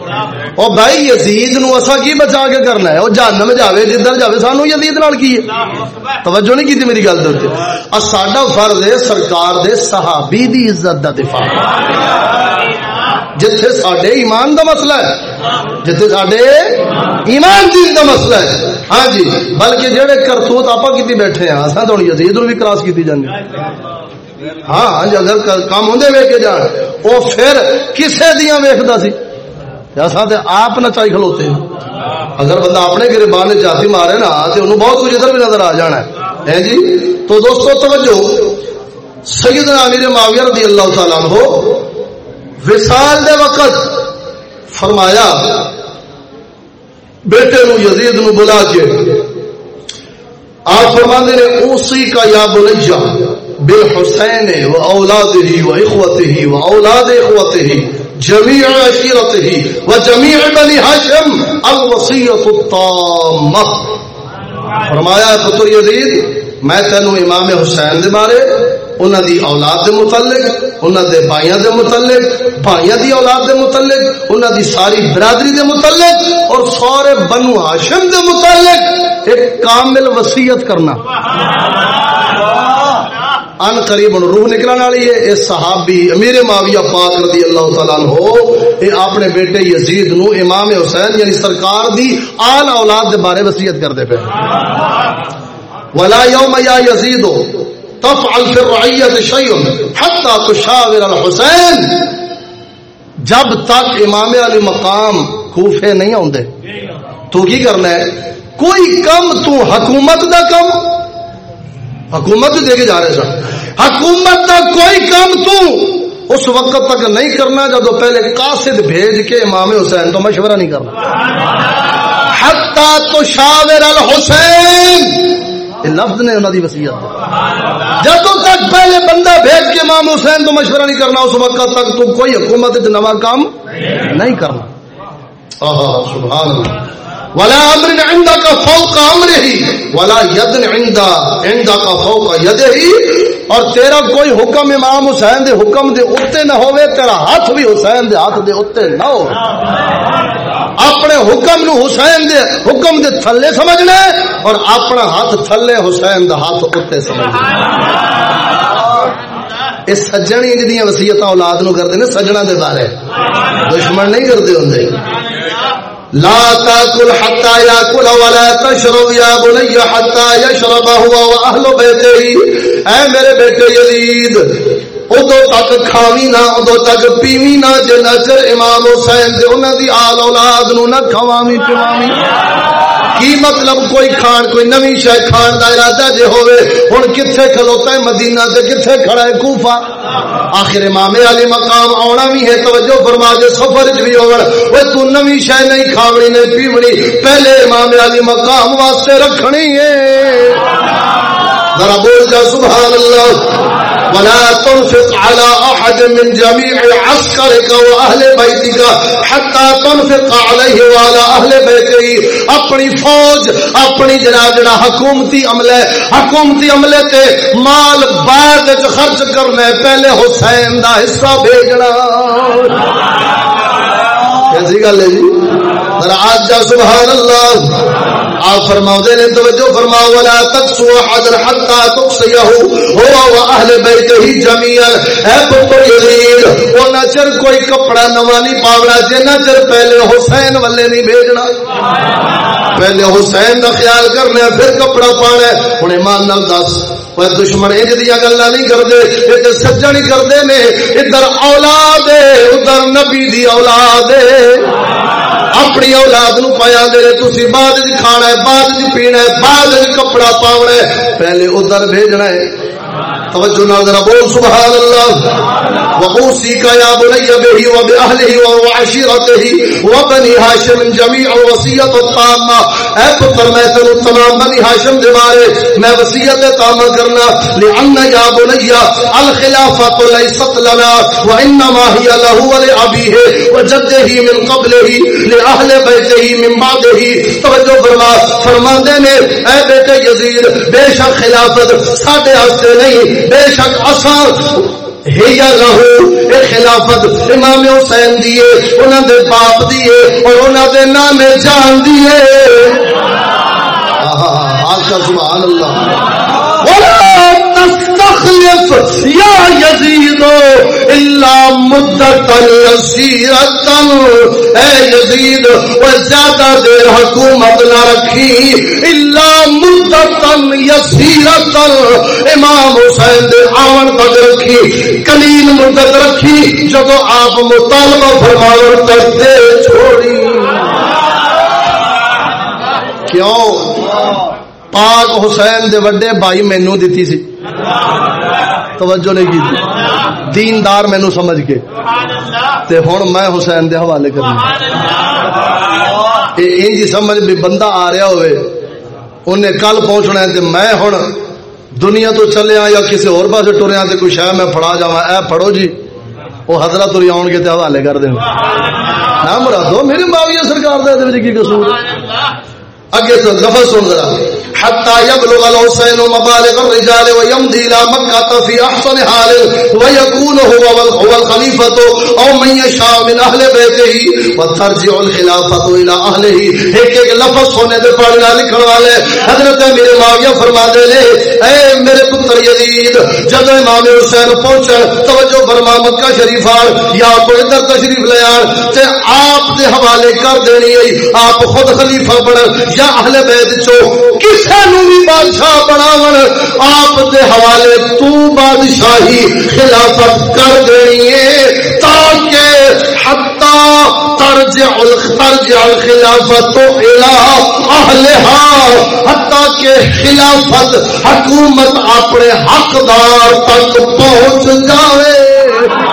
او بھائی یزید نو اسا کی بچا کے کرنا ہے او جہنم جاوے جدھر جاوے سانو یزید نال کی ہے توجہ نہیں کیتی میری گل دے تے ا ساڈا فرض ہے سرکار دے صحابی دی عزت دا دفاع جتھے ساڈے ایمان دا مسئلہ ہے جتھے ساڈے ایمان دین دا مسئلہ ہے۔ ہاں جی بلکہ جڑے کرتوت آپ کی بیٹھے ہیں اصل تو یزید بھی کراس کی جانے ہاں, جی اگر کام ہوندے ویکے جان وہ پھر کسے دیاں ویکھدا سی۔ ایسا تے آپ نہ چاہی کھلوتے ہیں۔ اگر بندہ اپنے گربان نے جاتی مارے نا تو انہوں بہت کچھ ادھر بھی نظر آ جانا ہے۔ جی؟ تو دوستو توجہ۔ سیدنا امیر معاویہ رضی اللہ تعالیٰ عنہ وصال دے وقت فرمایا، بیٹے نو یزید نو بلا کے۔ آپ فرما نے، اوسی کا یا بلجا بل حسین و اولاد ہی و اخوت ہی و اولاد اخوت ہی جمیع عشیرت ہی و جمیع بنی حشم الوسیت التامہ فرمایا، پتر یزید، میں تینوں امام حسین دے بارے انہوں دی اولاد دے متعلق انہوں دے بائیاں دے متعلق بائیاں دی اولاد دے متعلق انہوں دی ساری برادری دے متعلق اور سارے بنو ہاشم دے متعلق ایک کامل وسیعت کرنا۔ ان قریب روح نکلنے والی ہے، اے صحابی امیر معاویہ پاک رضی اللہ تعالیٰ عنہ، اے اپنے بیٹے یزید نو امام حسین یعنی سرکار دی آل اولاد دے بارے وسیعت کر دے پہ ولا یوم یا یزیدو تفعل فی الرعیت شیء حتی تشاور الحسین جب تک امام علی مقام کوفے نہیں ہوندے تو کی کرنا ہے؟ کوئی کم تو حکومت دا کم؟ حکومت دے کے جا رہے سن۔ حکومت دا کوئی کم تو اس وقت تک نہیں کرنا، جب پہلے قاصد بھیج کے امام حسین تو مشورہ نہیں کرنا۔ حتی تشاور الحسین۔ لفظ نے انہوں کی وسیعت جب تک پہلے بندہ بھیج کے امام حسین تو مشورہ نہیں کرنا، اس وقت تک تو کوئی حکومت نوا کام نہیں کرنا۔ سبحان اللہ۔ ولا امر عندك کا فوق امره ولا يد عند، عندك فوق يده۔ اور تیرا کوئی حکم امام حسین دے حکم دے اتے نہ ہوئے، تیرا ہاتھ بھی حسین دے ہاتھ دے اتے نہ ہو اپنے حکم نو حسین دے حکم دے تھلے سمجھنا اور اپنا ہاتھ تھلے حسین دا ہاتھ اتے سمجھنا یہ سجن انج دیا وسیعت اولاد نو کرتے ہیں سجنا دے بارے۔ دشمن نہیں کرتے ہوں لا تاكل حتى ياكل ولا تشرب يا بني حتى يشرب هو واهل بيته اے میرے بیٹے یزید ادو تک کھاوی نہ ادو تک پیوی نہ جنا چر امام حسین دے انہاں دی آل اولاد نو نہ کھواوی پواوی کی مطلب کوئی کھان، کوئی نوی شے کھان دا ارادہ جے ہوے ہن کتھے کھلوتا ہے مدینہ تے کتھے کھڑا ہے کوفہ۔ آخر امام علی مقام آنا بھی ہے، توجہ فرما دے سفر وچ بھی ہون اوے تو نوی شے نہیں کھاونی، نہیں پیونی، پہلے امام علی مقام واسطے رکھنی ہے۔ ذرا بول جا، سبحان اللہ۔ ولا تنفق على احد من جميع عسكرك واهل بيتك حتى تنفق عليه وعلى اهل بيته. اپنی فوج، اپنی جناب جڑا حکومتی عملے حکومتی عملے تے مال بعد وچ خرچ کرنا پہلے حسین دا حصہ بھیجنا۔ کیسی گل ہے جی؟ ذرا آج جا، سبحان اللہ۔ آپ فرماؤ نے توجہ فرماؤ، ولا تقسو احد حتى تقسيه هو واهل بيته جميعا۔ اے پتر یزید او نہ چر کوئی کپڑا نواں نہیں پاونا جے چر پہلے حسین والے نہیں بھیجنا۔ پہلے حسین کا خیال کرنا پھر کپڑا پانا ہوں ایمان نال دس دشمن انج دیا گلا نہیں کرتے ادھر سجن کرتے نے، ادھر اولاد ادھر نبی دی اولاد اپنی اولاد نو پایا دے تھی بعد کھانا ہے، بعد پینا ہے، بعد کپڑا پاؤنا ہے، پہلے ادھر بھیجنا ہے۔ توجہ نال ذرا بول سبحان اللہ وقوسی کا یا بنی به و باهله و عشیرته و بنی هاشم جميع وصیت التامه اے پتر، میں تینو تمام بنی هاشم دے بارے میں وصیت تامہ کرنا۔ لان یا بنی الخلافۃ لیست لنا وانما هي له ولابيه وجده من قبله لاهل بيته من بعده۔ توجہ فرما، فرماندے نے، اے بیٹے یزید، بے شک خلافت ساڈے واسطے نہیں۔ بے شک اثر خلافت امام حسین دیے انہوں دے باپ دیے اور انہوں دے نام جان دیے سبحان اللہ۔ تستخلف یا یزید الا مدتا یسیرتا اے یزید و زیادہ دیر حکومت نہ رکھی الا مدتا یسیرتا امام حسین دے آمن تک رکھی کلیل مدت رکھی، جب آپ مطالبہ فرماور کرتے چھوڑی۔ کیوں؟ پاک حسین دے وڈے بھائی مینو دیتی سی۔ توجہ نہیں کی دیندار مینو سمجھ کے۔ تے ہن میں حسین دے حوالے کرنا اے انج سمجھ بھی بندہ آ رہا ہوئے۔ انہیں کل پہنچنا ہے تے میں ہن دنیا تو چلے یا کسی اور پاس ٹریا تے کوئی شاید میں پڑا جا اے پڑھو جی وہ حضرت تری آن کے تے حوالے کر دیں نہ مرادو میری معاویہ سرکار دے کی قصور اگے تو لفظ سن ذرا۔ حتى يبلغ الحسين مبالغ الرجال ويمضي الى مكه في احسن حال ويكون هو هو الخليفه او من يشاء من اهل بيته وترجع الخلافه الى اهله ایک ایک لفظ سونے دے پڑھنا لکھن والے۔ حضرت میرے معاویہ فرما دے لے، اے میرے پتر یزید، جب امام حسین پہنچے، توجہ فرما، مکہ شریف آن، یا کو ادھر تشریف لے آن، تے آپ دے حوالے کر دینی ہے، آپ خود خلیفہ بن یا اہل بیت چو کس بھی بادشاہ بناون، آپ دے حوالے تو بادشاہی خلافت کر دینی ہے تاکہ حتی ترجع ترجع الخلافت الى اہلها حتی کہ خلافت حکومت اپنے حقدار تک پہنچ جاوے۔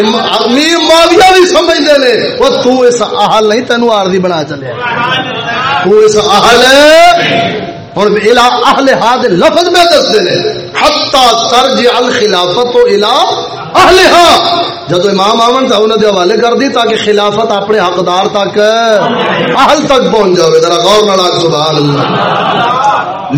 امیر معاویہ بھی سمجھتے ہیں۔ وہ تو اس اہل نہیں، تینوں آرزی بنا چلے تو اس اہل ہوں الا اہل ہاد لفظ میں دستے ہیں۔ حتا ترج الخلافت الا اہل جدو امام آمن تھا انہوں نے حوالے کر دی تاکہ خلافت اپنے حقدار تک، اہل تک پہنچ جاوے۔ ذرا غور نہ سبحان اللہ۔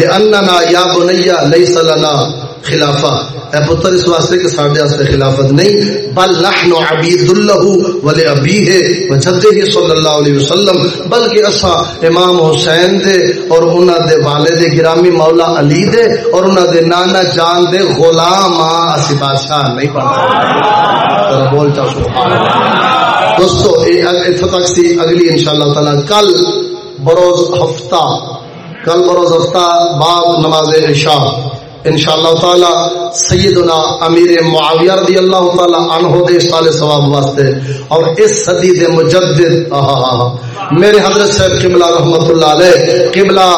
لاننا یا بنیا لیس لنا۔ خلافہ۔ اے پتر، اس واسطے کہ ساڈے واسطے خلافت نہیں، بل نحن عبید اللہ ولی ابیہ و جدہ صلی اللہ علیہ وسلم، بلکہ اسا امام حسین دے اور انہاں دے والد گرامی مولا علی دے اور انہاں دے نانا جان دے غلام اسی بادشاہ نہیں پڑھتا ذرا بول چاہو سبحان اللہ۔ دوستو اتنا تک سی اگلی انشاءاللہ تعالی، کل بروز ہفتہ، کل بروز ہفتہ بعد نماز عشاء۔ انشاءاللہ تعالی سیدنا امیر معاویہ رضی اللہ تعالی عنہ دے سال ثواب واسطے اور اس صدی دے مجدد آہا، میرے حضرت صاحب قبلہ رحمت اللہ علیہ، قبلہ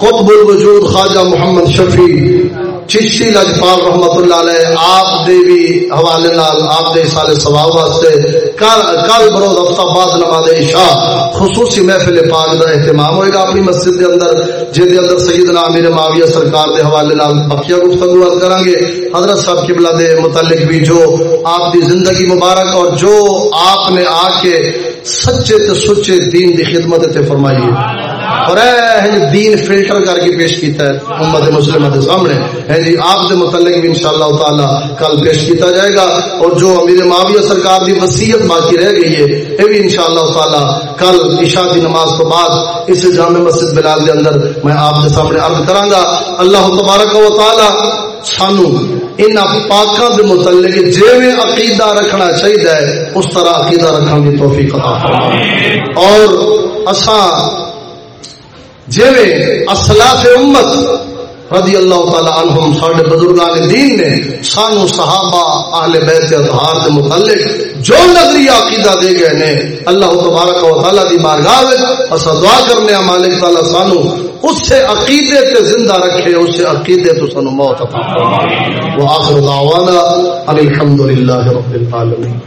قطب الوجود خواجہ محمد شفیع چشتی لجپال رحمت اللہ علیہ، آپ دے بھی حوالے نال، آپ دے سال ثواب واسطے کل کل بروز ہفتہ بعد نماز عشاء، خصوصی محفل پاک دا اہتمام ہوئے گا اپنی مسجد دے اندر جے دے اندر سیدنا امیر معاویہ سرکار دے حوالے نال بقیہ گفتگو ورد کریں گے۔ حضرت صاحب قبلہ دے متعلق بھی جو آپ دی زندگی مبارک اور جو آپ نے آ کے سچے تے سچے دین دی خدمت تے فرمائی ہے۔ اور اے جی دین فلٹر کر کے پیش کیتا ہے امت مسلمہ دے سامنے۔ ہے جی آپ دے متعلق بھی انشاءاللہ تعالی کل پیش کیتا جائے گا اور جو امیر معاویہ سرکار دی وصیت باقی رہ گئی ہے، یہ بھی انشاءاللہ تعالی کل عشاء دی نماز تو بعد اس جامع مسجد بلال دے اندر میں آپ دے سامنے عرض کراں گا۔ اللہ تبارک و تعالی سانو ان پاکاں دے متعلق جویں عقیدہ رکھنا چاہیے اس طرح عقیدہ رکھنے کی توفیق عطا فرمائے۔ اور اساں جویں اسلاف امت رضی اللہ تعالی عنہم ساڈے بزرگان دین نے سانو صحابہ اہل بیت اطہار کے متعلق جو نظریہ عقیدہ دے گئے نے، اللہ تبارک و تعالی دی بارگاہ وچ اسا دعا کرنے مالک تعالی سانو، اس سے عقیدے تے زندہ رکھے، اس سے عقیدے تو سنو موت عطا فرمائے۔ واخر دعوانا الحمدللہ رب العالمین۔